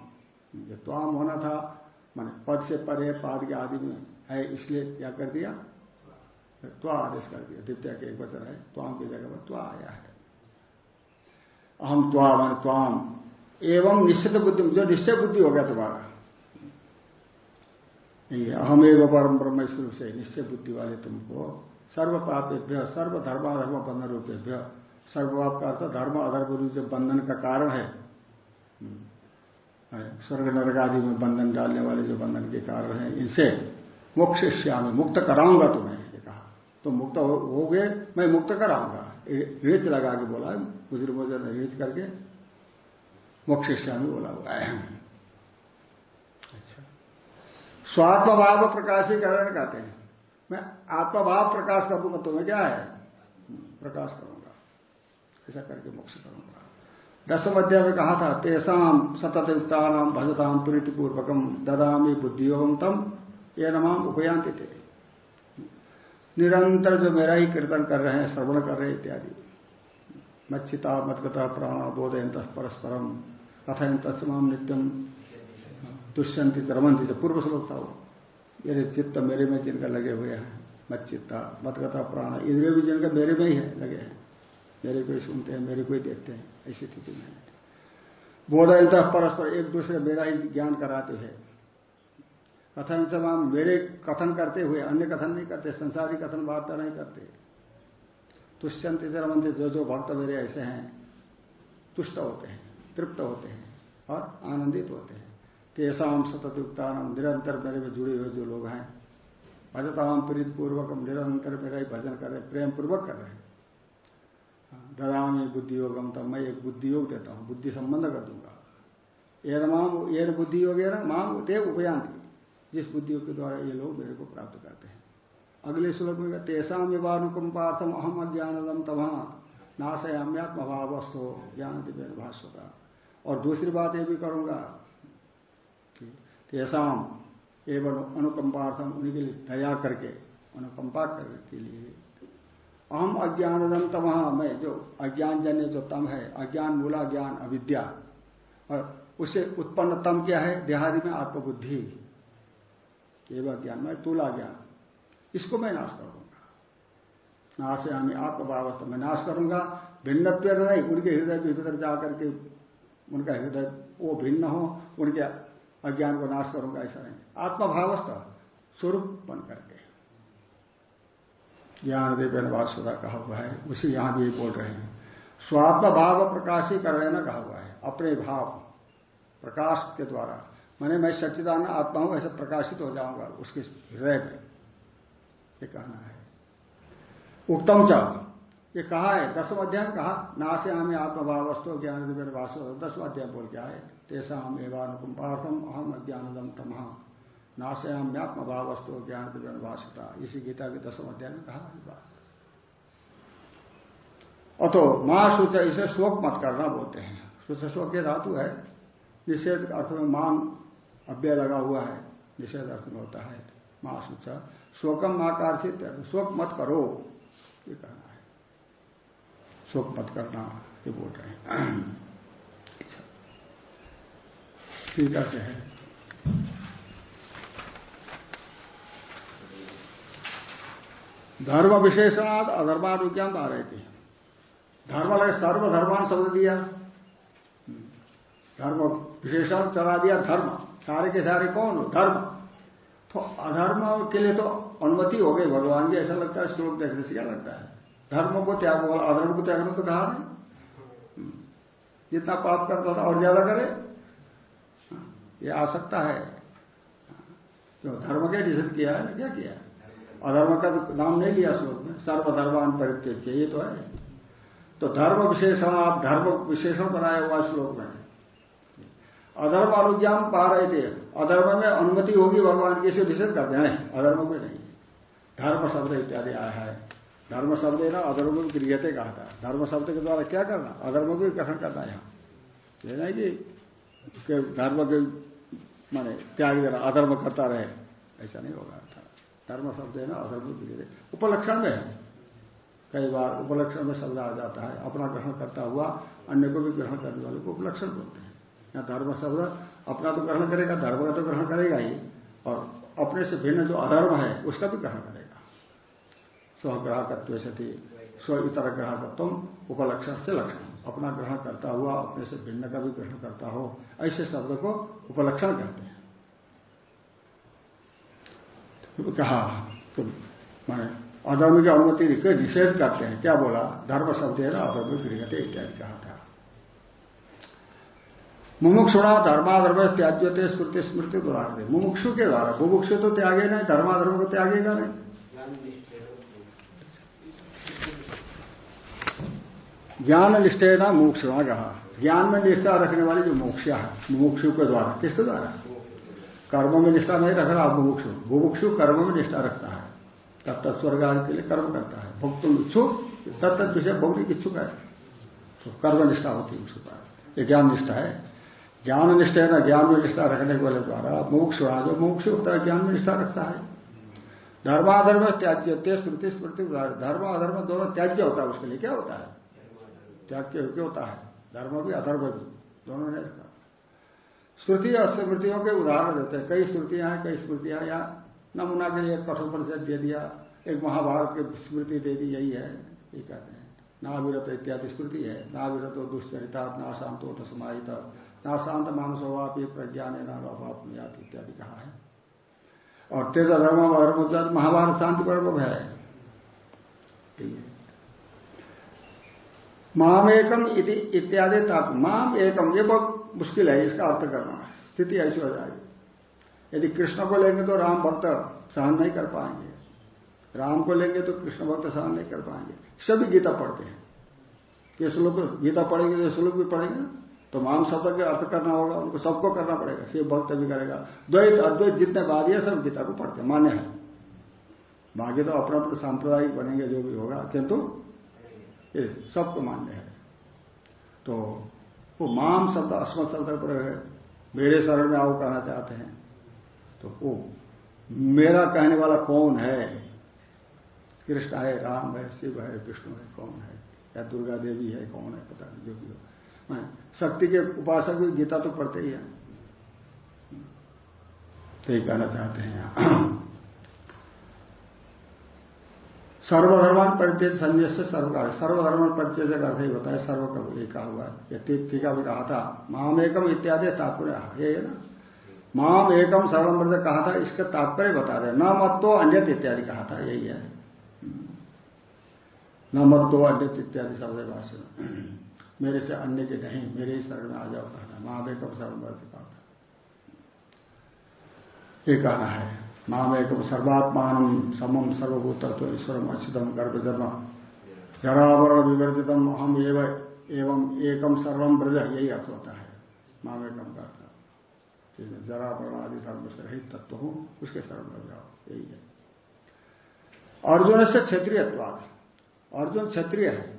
त्वाम होना था, मैंने पद से परे, पाद के आदि में है, इसलिए क्या कर दिया? त्वा आदेश कर दिया। द्वितीय के एक वचन है त्वाम की जगह पर त्वा आया है। अहम त्वा मान त्वाम एवं निश्चित बुद्धि, जो निश्चय बुद्धि हो गया तुम्हारा। अहम एवं परम ब्रह्म से निश्चय बुद्धि वाले तुमको सर्व पापेभ्य, सर्व धर्माधर्म बंधन रूपेभ्य सर्वपाप का अर्थ धर्म अधर्म जो बंधन का कारण है। स्वर्ग नरक आदि में बंधन डालने वाले जो बंधन के कारण है, इनसे मोक्ष श्यामी, मुक्त कराऊँगा तुम्हें। तो मुक्त हो गए। मैं मुक्त कराऊँगा। रेच लगा के बोला गुजर मुजर रेच करके मोक्ष बोला हुआ है। अच्छा। स्वात्मभाव प्रकाशीकरण कहते हैं। मैं आत्मभाव प्रकाश करूँगा तो मैं क्या है? प्रकाश करूँगा। ऐसा करके मोक्ष करूँगा। दसम अध्याय में कहा था तेसाम सतत युक्तानाम भजताम प्रीतिपूर्वकम ददामी बुद्धियोगम तम ये नमाम उपयांति थे निरंतर जो मेरा ही कीर्तन कर रहे हैं, श्रवण कर रहे हैं इत्यादि। मच्छिता मतगता प्राण बोधयंत परस्परम कथयंत तत्समाम नित्यम, दुष्यंति जो पूर्व श्लोक था वो। मेरे चित्त मेरे में जिनका लगे हुए हैं मत चित्ता मतगता प्राण इंद्रिय भी जिनका मेरे में ही है, लगे हैं। मेरे को ही सुनते हैं, मेरे को ही देखते हैं, ऐसी स्थिति में बोधयंत परस्पर एक दूसरे मेरा ही ज्ञान कराते हैं। कथन समाम मेरे कथन करते हुए, अन्य कथन नहीं करते, संसारी कथन वार्ता नहीं करते, तुष्यंत मंत्र जो जो भक्त मेरे ऐसे हैं, तुष्ट होते हैं, तृप्त होते हैं और आनंदित होते हैं। तेसाम सतत युक्तान निरंतर मेरे में जुड़े हुए जो लोग हैं, भजताम प्रीत पूर्वक निरंतर मेरा ही भजन कर रहे प्रेम पूर्वक कर रहे हैं। ददामी बुद्धि योगम तो मैं एक बुद्धि योग देता हूँ, बुद्धि संबंध कर दूँगा। ये माम ये बुद्धि योग माम ते उपयांति जिस बुद्धि के द्वारा ये लोग मेरे को प्राप्त करते हैं। अगले श्लोक में तेसाम युवानुकंपार्थम अहम अज्ञानदम तमा नाशयाम्यात्म भावस्थो ज्ञान दिव्य भाष्यता और दूसरी बात ये भी करूँगा तेसाम एवं अनुकंपार्थम उनके लिए दया करके, अनुकंपा करने के लिए अहम अज्ञानदम तम मैं जो अज्ञान जन्य जो तम है, अज्ञान मूला ज्ञान अविद्या, और उससे उत्पन्न तम क्या है? देहादि में आत्मबुद्धि। एवं ज्ञान में तूला ज्ञान। इसको मैं नाश करूँगा नाश हमें आत्मभावस्था मैं नाश करूँगा। भिन्न नहीं, उनके हृदय के भीतर जाकर के उनका हृदय वो भिन्न हो, उनके अज्ञान को नाश करूँगा, ऐसा नहीं। आत्मभावस्थ, स्वरूप बन करके। ज्ञान देव वासुदा कहा हुआ है, उसी यहाँ भी बोल रहे हैं। स्वात्म भाव प्रकाशी कर रहे ना कहा हुआ है। अपने भाव, प्रकाश के द्वारा। मैंने मैं सच्चिदान आत्मा हूँ, ऐसे प्रकाशित हो जाऊँगा उसके हृदय में। ये कहना है। उत्तम च ये कहा है दसम अध्याय में कहा नाशे हमें आत्मभावस्तु ज्ञान देव वासु दसवा अध्याय बोल के आए तेसाम एवानुकंपार्थम अहम अज्ञानदम तमह। नाशयाम्यात्म भावस्तु ज्ञान भाषता इसी गीता के दसम अध्याय में कहा बात। अतो माँ सूच इसे शोक मत करना बोलते हैं। सूच शोक के धातु है। निषेध अर्थ में मान अव्यय लगा हुआ है। निषेध अर्थ में होता है। माँ सूच, शोकम माँ का अर्थित शोक मत करो। ये कहना है। शोक मत करना, ये बोल रहे हैं। ठीक है धर्म विशेषणात अधर्मानुज्ञान आ रहे थे। धर्म लगे सर्वधर्मान शब्द दिया। धर्म विशेषण चला दिया धर्म। सारे के सारे कौन? हो धर्म। तो अधर्म के लिए तो अनुमति हो गई भगवान की, ऐसा लगता है श्लोक देखने से क्या लगता है? धर्म को त्याग अधर्म को त्यागने तो कहा नहीं। जितना पाप करता था और ज़्यादा करे। ये आ सकता है। जो धर्म के निषेध किया है, क्या किया अधर्म का नाम नहीं लिया श्लोक में। सर्वधर्मान परित्यज ये तो है। तो धर्म विशेषण, आप धर्म विशेषण बनाया हुआ श्लोक में। अधर्म अनुज्ञान पा रहे थे अधर्म में अनुमति होगी भगवान की से निषेध करते हैं। अधर्म में नहीं। धर्म शब्द इत्यादि आया है। धर्म शब्द है ना अधर्म भी गृहते कहा था। धर्म शब्द के द्वारा क्या करना? अधर्म भी ग्रहण करना यहाँ लेना नहीं कि धर्म के, माने त्याग देना, अधर्म करता रहे। ऐसा नहीं होगा। था धर्म शब्द है ना, अधर्म गृहते उपलक्षण में है। कई बार उपलक्षण में शब्द आ जाता है। अपना ग्रहण करता हुआ अन्य को भी ग्रहण करने वाले को उपलक्षण बोलते हैं। यहाँ धर्म शब्द अपना तो ग्रहण करेगा, धर्म का तो ग्रहण करेगा ही। और अपने से भिन्न जो अधर्म है, उसका भी ग्रहण करेगा। स्वग्राहकत्व सती, स्व इतर ग्राहकत्व उपलक्षण से लक्षण। अपना ग्रहण करता हुआ अपने से भिन्न का भी ग्रहण करता हो, ऐसे शब्द को उपलक्षण कहते हैं। तो कहा तो मैंने अधर्म की अनुमति निषेध करते हैं। क्या बोला? धर्म शब्द है ना अधर्म गृहते इत्यादि कहा था। मुमुक्षुणा धर्माधर्म त्याज्यते स्मृति स्मृति दुराग्रह मुमुक्षु के द्वारा। मुमुक्षु तो त्यागे नहीं, धर्माधर्म को त्यागेगा नहीं। ज्ञान निष्ठे ना मोक्षुणा कहा। ज्ञान में निष्ठा रखने वाली जो मोक्षा है, मुमुक्षु के द्वारा, किसके द्वारा? कर्म में निष्ठा नहीं रख रहा मुमुक्षु। मुमुक्षु कर्म में निष्ठा रखता है। तब स्वर्ग आदि के लिए कर्म करता है। भक्त इच्छुक तब तक विषय भोगने की इच्छुक है। तो कर्म निष्ठा होती है उसके पास। ये ज्ञान निष्ठा है। ज्ञान निष्ठा है ना ज्ञान में निष्ठा रखने वाले द्वारा मोक्ष जो मोक्ष होता है ज्ञान में निष्ठा रखता है। धर्माधर्म त्याज्य स्मृति स्मृति धर्म अधर्म दोनों त्याज्य होता है उसके लिए। क्या होता है? त्याज्य क्या होता है? धर्म भी, अधर्म भी। दोनों ने श्रुति और स्मृतियों के उदाहरण देते हैं। कई श्रुतियाँ हैं, कई स्मृतियाँ। या नमूना के लिए कठोर परिषद दे दिया, एक महाभारत की स्मृति दे दी, यही है। ये कहते हैं। नाविरत इत्यादि स्मृति है। नाविरत दुष्चरिता ना शांत समाहित। ना शांत मानसोवापी प्रज्ञान नाभापनुयात इत्यादि कहा है। और तेज धर्म धर्म महाभारत शांति पर्व है। माम एकम इत्यादि ताप माम एकम, ये बहुत मुश्किल है, इसका अर्थ करना स्थिति ऐसी हो जाएगी। यदि कृष्ण को लेंगे तो राम भक्त सहन नहीं कर पाएँगे। राम को लेंगे तो कृष्ण भक्त सहन नहीं कर पाएँगे। सभी गीता पढ़ते हैं। ये श्लोक, गीता पढ़ेंगे तो श्लोक भी पढ़ेंगे ना? तो माम शब्द का अर्थ करना होगा, उनको सबको करना पड़ेगा, शिव भक्त भी करेगा। द्वैत, अद्वैत जितने बाद है, सब गीता को पढ़ते मान्य है। बाकी तो अपना अपना सांप्रदायिक बनेंगे, जो भी होगा, किंतु ये सबको मान्य है। तो वो माम शब्द अस्मत शब्द पर है, मेरे शरण में आओ कहना चाहते हैं। तो वो मेरा कहने वाला कौन है? कृष्ण है, राम है, शिव है, विष्णु है, कौन है? या दुर्गा देवी है, कौन है, पता नहीं, जो भी हो। मैं शक्ति के उपासक भी गीता तो पढ़ते ही है। तो कहना चाहते हैं यहाँ। सर्वधर्मान परिचय संजय से सर्वकार। सर्वधर्म परिचय का अर्थ ही होता है सर्व का ये कहा हुआ है। टीका भी कहा था माम एकम इत्यादि तात्पर्य ये है ना? माम एकम सरल मृत कहा था इसका तात्पर्य बता रहे न मत तो अन्यत इत्यादि कहा था यही है। न मत तो अन्यत इत्यादि शब्द भाषण मेरे से अन्य के नहीं, मेरे ही शरण में आ जाओ, कहना माम एकम सरल मृत कहा था। ये कहना है माम एकम सर्वात्मान समम सर्वभूतत्व ईश्वरम अच्युतम गर्भ जन्म जरावरण विवर्जितम हम एवं एकम सर्वम ब्रज, यही अर्थ होता है। माम एकम का जरा वर्ण आदि धर्म से रहित तत्व हूँ, उसके शरण में जाओ, यही है। अर्जुन से क्षत्रियवाद अर्जुन क्षत्रिय है।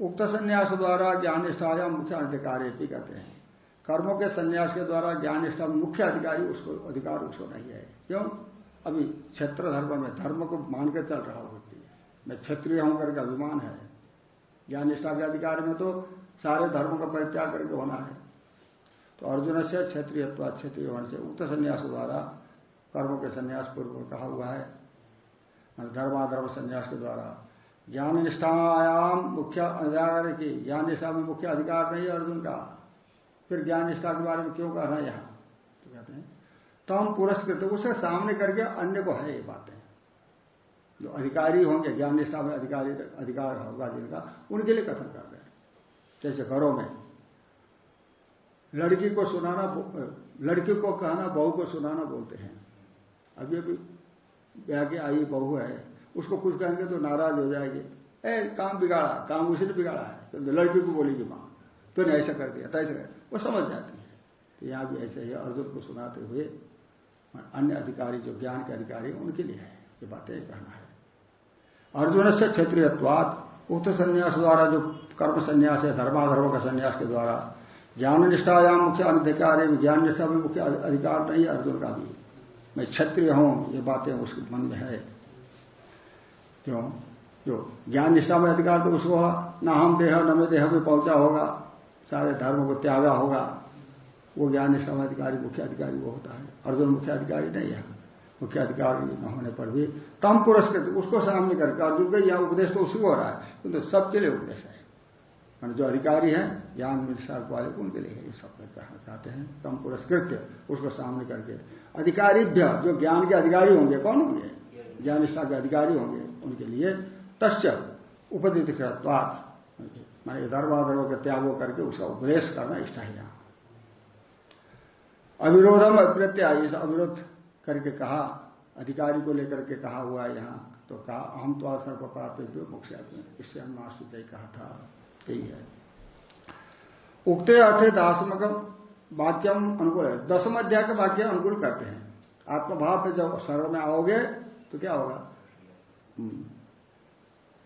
उक्त संन्यास द्वारा ज्ञान निष्ठाया मुख्य अधिकारी भी कहते हैं। कर्मों के संन्यास के द्वारा ज्ञान निष्ठा मुख्य अधिकारी उसको, अधिकार उसको नहीं है। क्यों? अभी क्षेत्र धर्म में, धर्म को मान कर चल रहा होती है। मैं क्षत्रिय हूँ करके अभिमान है। ज्ञान निष्ठा के अधिकार में तो सारे धर्मों का परित्याग करके होना है। तो अर्जुन से क्षत्रिय क्षेत्रीय वर्ण से उक्त संन्यास द्वारा कर्मों के संन्यास पूर्व कहा हुआ है। धर्माधर्म संन्यास के द्वारा ज्ञान निष्ठायाम मुख्य अधिकार की, ज्ञान निष्ठा में मुख्य अधिकार नहीं है अर्जुन का। फिर ज्ञान निष्ठा के बारे में क्यों कह रहे हैं यहाँ? तो कहते हैं, तम पुरस्कृत उसके सामने करके अन्य को है ये बातें। जो अधिकारी होंगे, ज्ञान निष्ठा में अधिकारी, अधिकार होगा जिनका, उनके लिए कथन कर रहे हैं। जैसे घरों में, लड़की को सुनाना लड़की को कहना, बहू को सुनाना बोलते हैं। अभी अभी ब्याह की आई, बहू है। उसको कुछ कहेंगे तो नाराज़ हो जाएगी। ए, काम बिगाड़ा, काम उसी ने बिगाड़ा है। तो लड़की को बोलेगी माँ तो ने ऐसा कर दिया, तैसे वो समझ जाती है। तो यहाँ भी ऐसे ही अर्जुन को सुनाते हुए अन्य अधिकारी, जो ज्ञान के अधिकारी उनके लिए है ये बातें कहना है। अर्जुन से क्षत्रियवाद उक्त संन्यास द्वारा जो कर्म संन्यास है, धर्माधर्म का संन्यास के द्वारा ज्ञान निष्ठायाम मुख्य अधिकार है ज्ञान निष्ठा में मुख्य अधिकार नहीं अर्जुन का भी। मैं क्षत्रिय हूँ, ये बातें उसके मन में है। क्यों? जो ज्ञान निष्ठा में अधिकार तो उसको न हम देह, न में देह में पहुँचा होगा। सारे धर्म को त्यागा होगा। वो ज्ञान निष्ठा में अधिकारी, मुख्य अधिकारी वो होता है। अर्जुन मुख्य अधिकारी नहीं है। मुख्य अधिकारी न होने पर भी तम पुरस्कृत, उसको सामने करके अर्जुन का यह उपदेश तो उसी को हो रहा है। किंतु तो सबके लिए उपदेश है। मान जो अधिकारी है, ज्ञान निष्ठा वाले उनके लिए ये सब कहना चाहते हैं। तम पुरस्कृत, उसको सामने करके। अधिकारी जो ज्ञान के अधिकारी होंगे, कौन होंगे? ज्ञान निष्ठा के अधिकारी होंगे उनके लिए तस् उपदित कृतवाद माने धर्माधर्म के त्यागो करके उसका उपदेश करना इष्ट है यहाँ। अविरोधम अप्रत्याय इस अविरोध करके कहा, अधिकारी को लेकर के कहा हुआ यहाँ तो कहा हम तो असर को प्राप्त मुख्य इससे हम मास्टर कहा था, यही है। उगते अर्थे दासमक वाक्यम अनुकूल है दसम अध्याय के वाक्य अनुकूल करते हैं। आत्मभाव पे जब सर्व में आओगे तो क्या होगा? हम्म।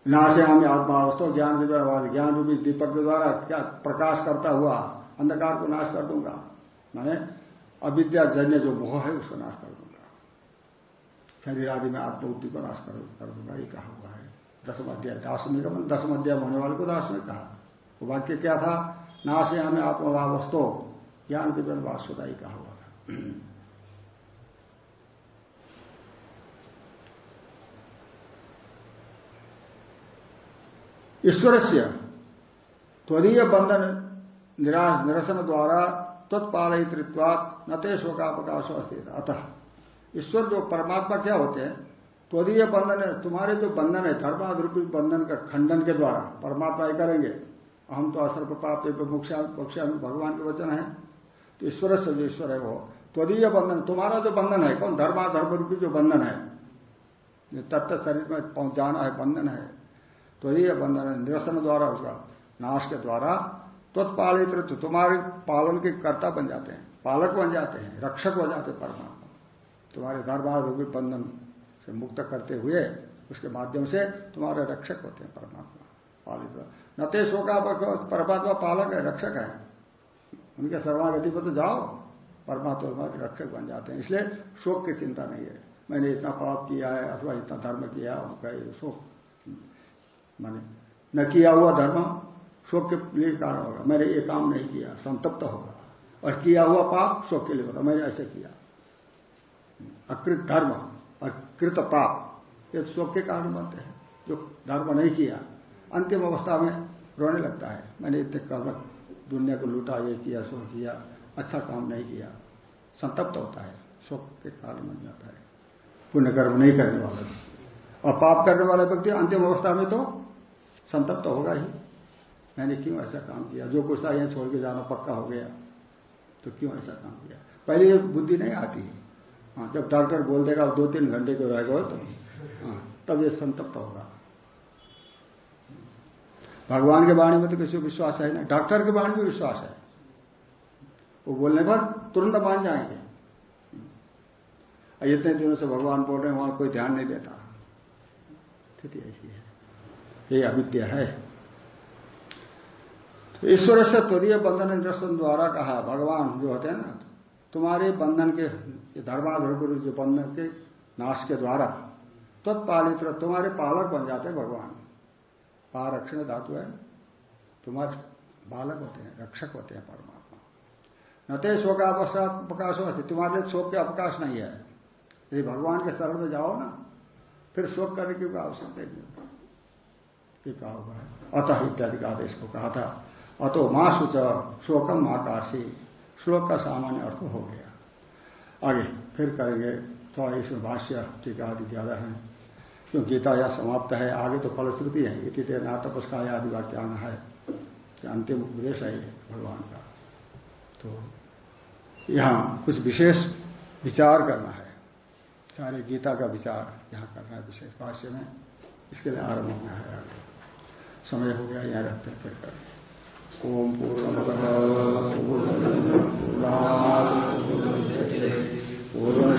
नाशयामी आत्मावस्था ज्ञान के द्वारा ज्ञान रूपी दीपक के द्वारा क्या प्रकाश करता हुआ, अंधकार को नाश कर दूँगा? मैंने अविद्या जन्य जो मोह है, उसको नाश कर दूँगा। शरीर आदि में आत्मबुद्धि को नाश कर दूँगा, ये कहा हुआ है। दसम अध्याय दासमी का मन दसम अध्याय होने वाले को दास में कहा। वो वाक्य क्या था? नाशयामी आत्मभावस्थो ज्ञान के द्वारा वास्तुता ही कहा हुआ था। ईश्वर से त्वदीय बंधन निराश निरसन द्वारा तत्पालयित्वात न ते शोकापकाश अस्थित अतः ईश्वर जो परमात्मा क्या होते हैं? त्वदीय बंधन है तुम्हारे जो बंधन है धर्माद्रूपी बंधन का खंडन के द्वारा परमात्मा ही करेंगे। हम तो असर्प पाप मुख्या भगवान के वचन है। तो ईश्वर से जो ईश्वर है वो। त्वदीय बंधन तुम्हारा जो बंधन है, कौन? धर्माधर्म रूपी जो बंधन है। तत्त शरीर में पहुँच जाना है, बंधन है। तो ये बंधन निरसन द्वारा उसका नाश के द्वारा त्वत्पालित तो तुम्हारे पालन के कर्ता बन जाते हैं, पालक बन जाते हैं, रक्षक हो जाते परमात्मा। तुम्हारे धर्माद रूपी बंधन से मुक्त करते हुए, उसके माध्यम से तुम्हारे रक्षक होते हैं परमात्मा, पालित न ते शोका परमात्मा पालक है, रक्षक है। उनके सर्वागति पर तो जाओ, परमात्मा तुम्हारे रक्षक बन जाते हैं। इसलिए शोक की चिंता नहीं है। मैंने इतना पाप किया है, अथवा इतना धर्म किया उनका ये शोक माने, न किया हुआ धर्म शोक के लिए कारण होगा। मैंने ये काम नहीं किया, संतप्त होगा। और किया हुआ पाप शोक के लिए होगा। मैंने ऐसे किया। अकृत धर्म, अकृत पाप, ये शोक के कारण बनते हैं। जो धर्म नहीं किया, अंतिम अवस्था में रोने लगता है। मैंने इतने कर्म, दुनिया को लूटा, ये किया शोक किया अच्छा काम नहीं किया। संतप्त होता है। शोक के कारण बन जाता है। पुण्य कर्म नहीं करने वाला और पाप करने वाला व्यक्ति अंतिम अवस्था में तो संतप्त तो होगा ही। मैंने क्यों ऐसा काम किया? जो कुछ था यहाँ छोड़ के जाना पक्का हो गया। तो क्यों ऐसा काम किया? पहले ये बुद्धि नहीं आती। है हाँ जब डॉक्टर बोल देगा दो तीन घंटे के रह गए तो हाँ तब ये संतप्त होगा। भगवान के वाणी में तो किसी को विश्वास है ना डॉक्टर के वाणी में विश्वास है। वो बोलने पर तुरंत मान जाएँगे। इतने दिनों से भगवान बोल रहे हैं, वहाँ कोई ध्यान नहीं देता। स्थिति ऐसी है। ये अविद्या है। तो ईश्वर से त्वरीय बंधन निरसन द्वारा कहा, भगवान जो होते हैं ना, तुम्हारे बंधन के धर्माधर्म जो बंधन के नाश के द्वारा तत्पालित तो तुम्हारे पालक बन जाते हैं भगवान। पारक्षण धातु है। तुम्हारे बालक होते हैं, रक्षक होते हैं परमात्मा। न तो शोक अवकाश होते तुम्हारे लिए शोक के अवकाश नहीं है। यदि भगवान के शरण में जाओ ना, फिर शोक करने की आवश्यकता नहीं। कहा हुआ है अतः इत्यादि का आदेश को कहा था। अतो माँ सुच शोकम आकाशी। श्लोक का सामान्य अर्थ हो गया। आगे फिर करेंगे। थोड़ा इसमें भाष्य, टीका आदि ज़्यादा है। क्यों गीता यह समाप्त है? आगे तो फलश्रुति है। इति ना तपस्का आदि वाक्य आना है अंतिम उपदेश है भगवान का। तो यहाँ कुछ विशेष विचार करना है। सारे गीता का विचार यहाँ करना है विशेष भाष्य में। इसके लिए आरंभ होना है आगे। समय हो गया यहाँ रखते हैं प्रकार ओम पूर्ण पूर्ण पूर्ण पूर्ण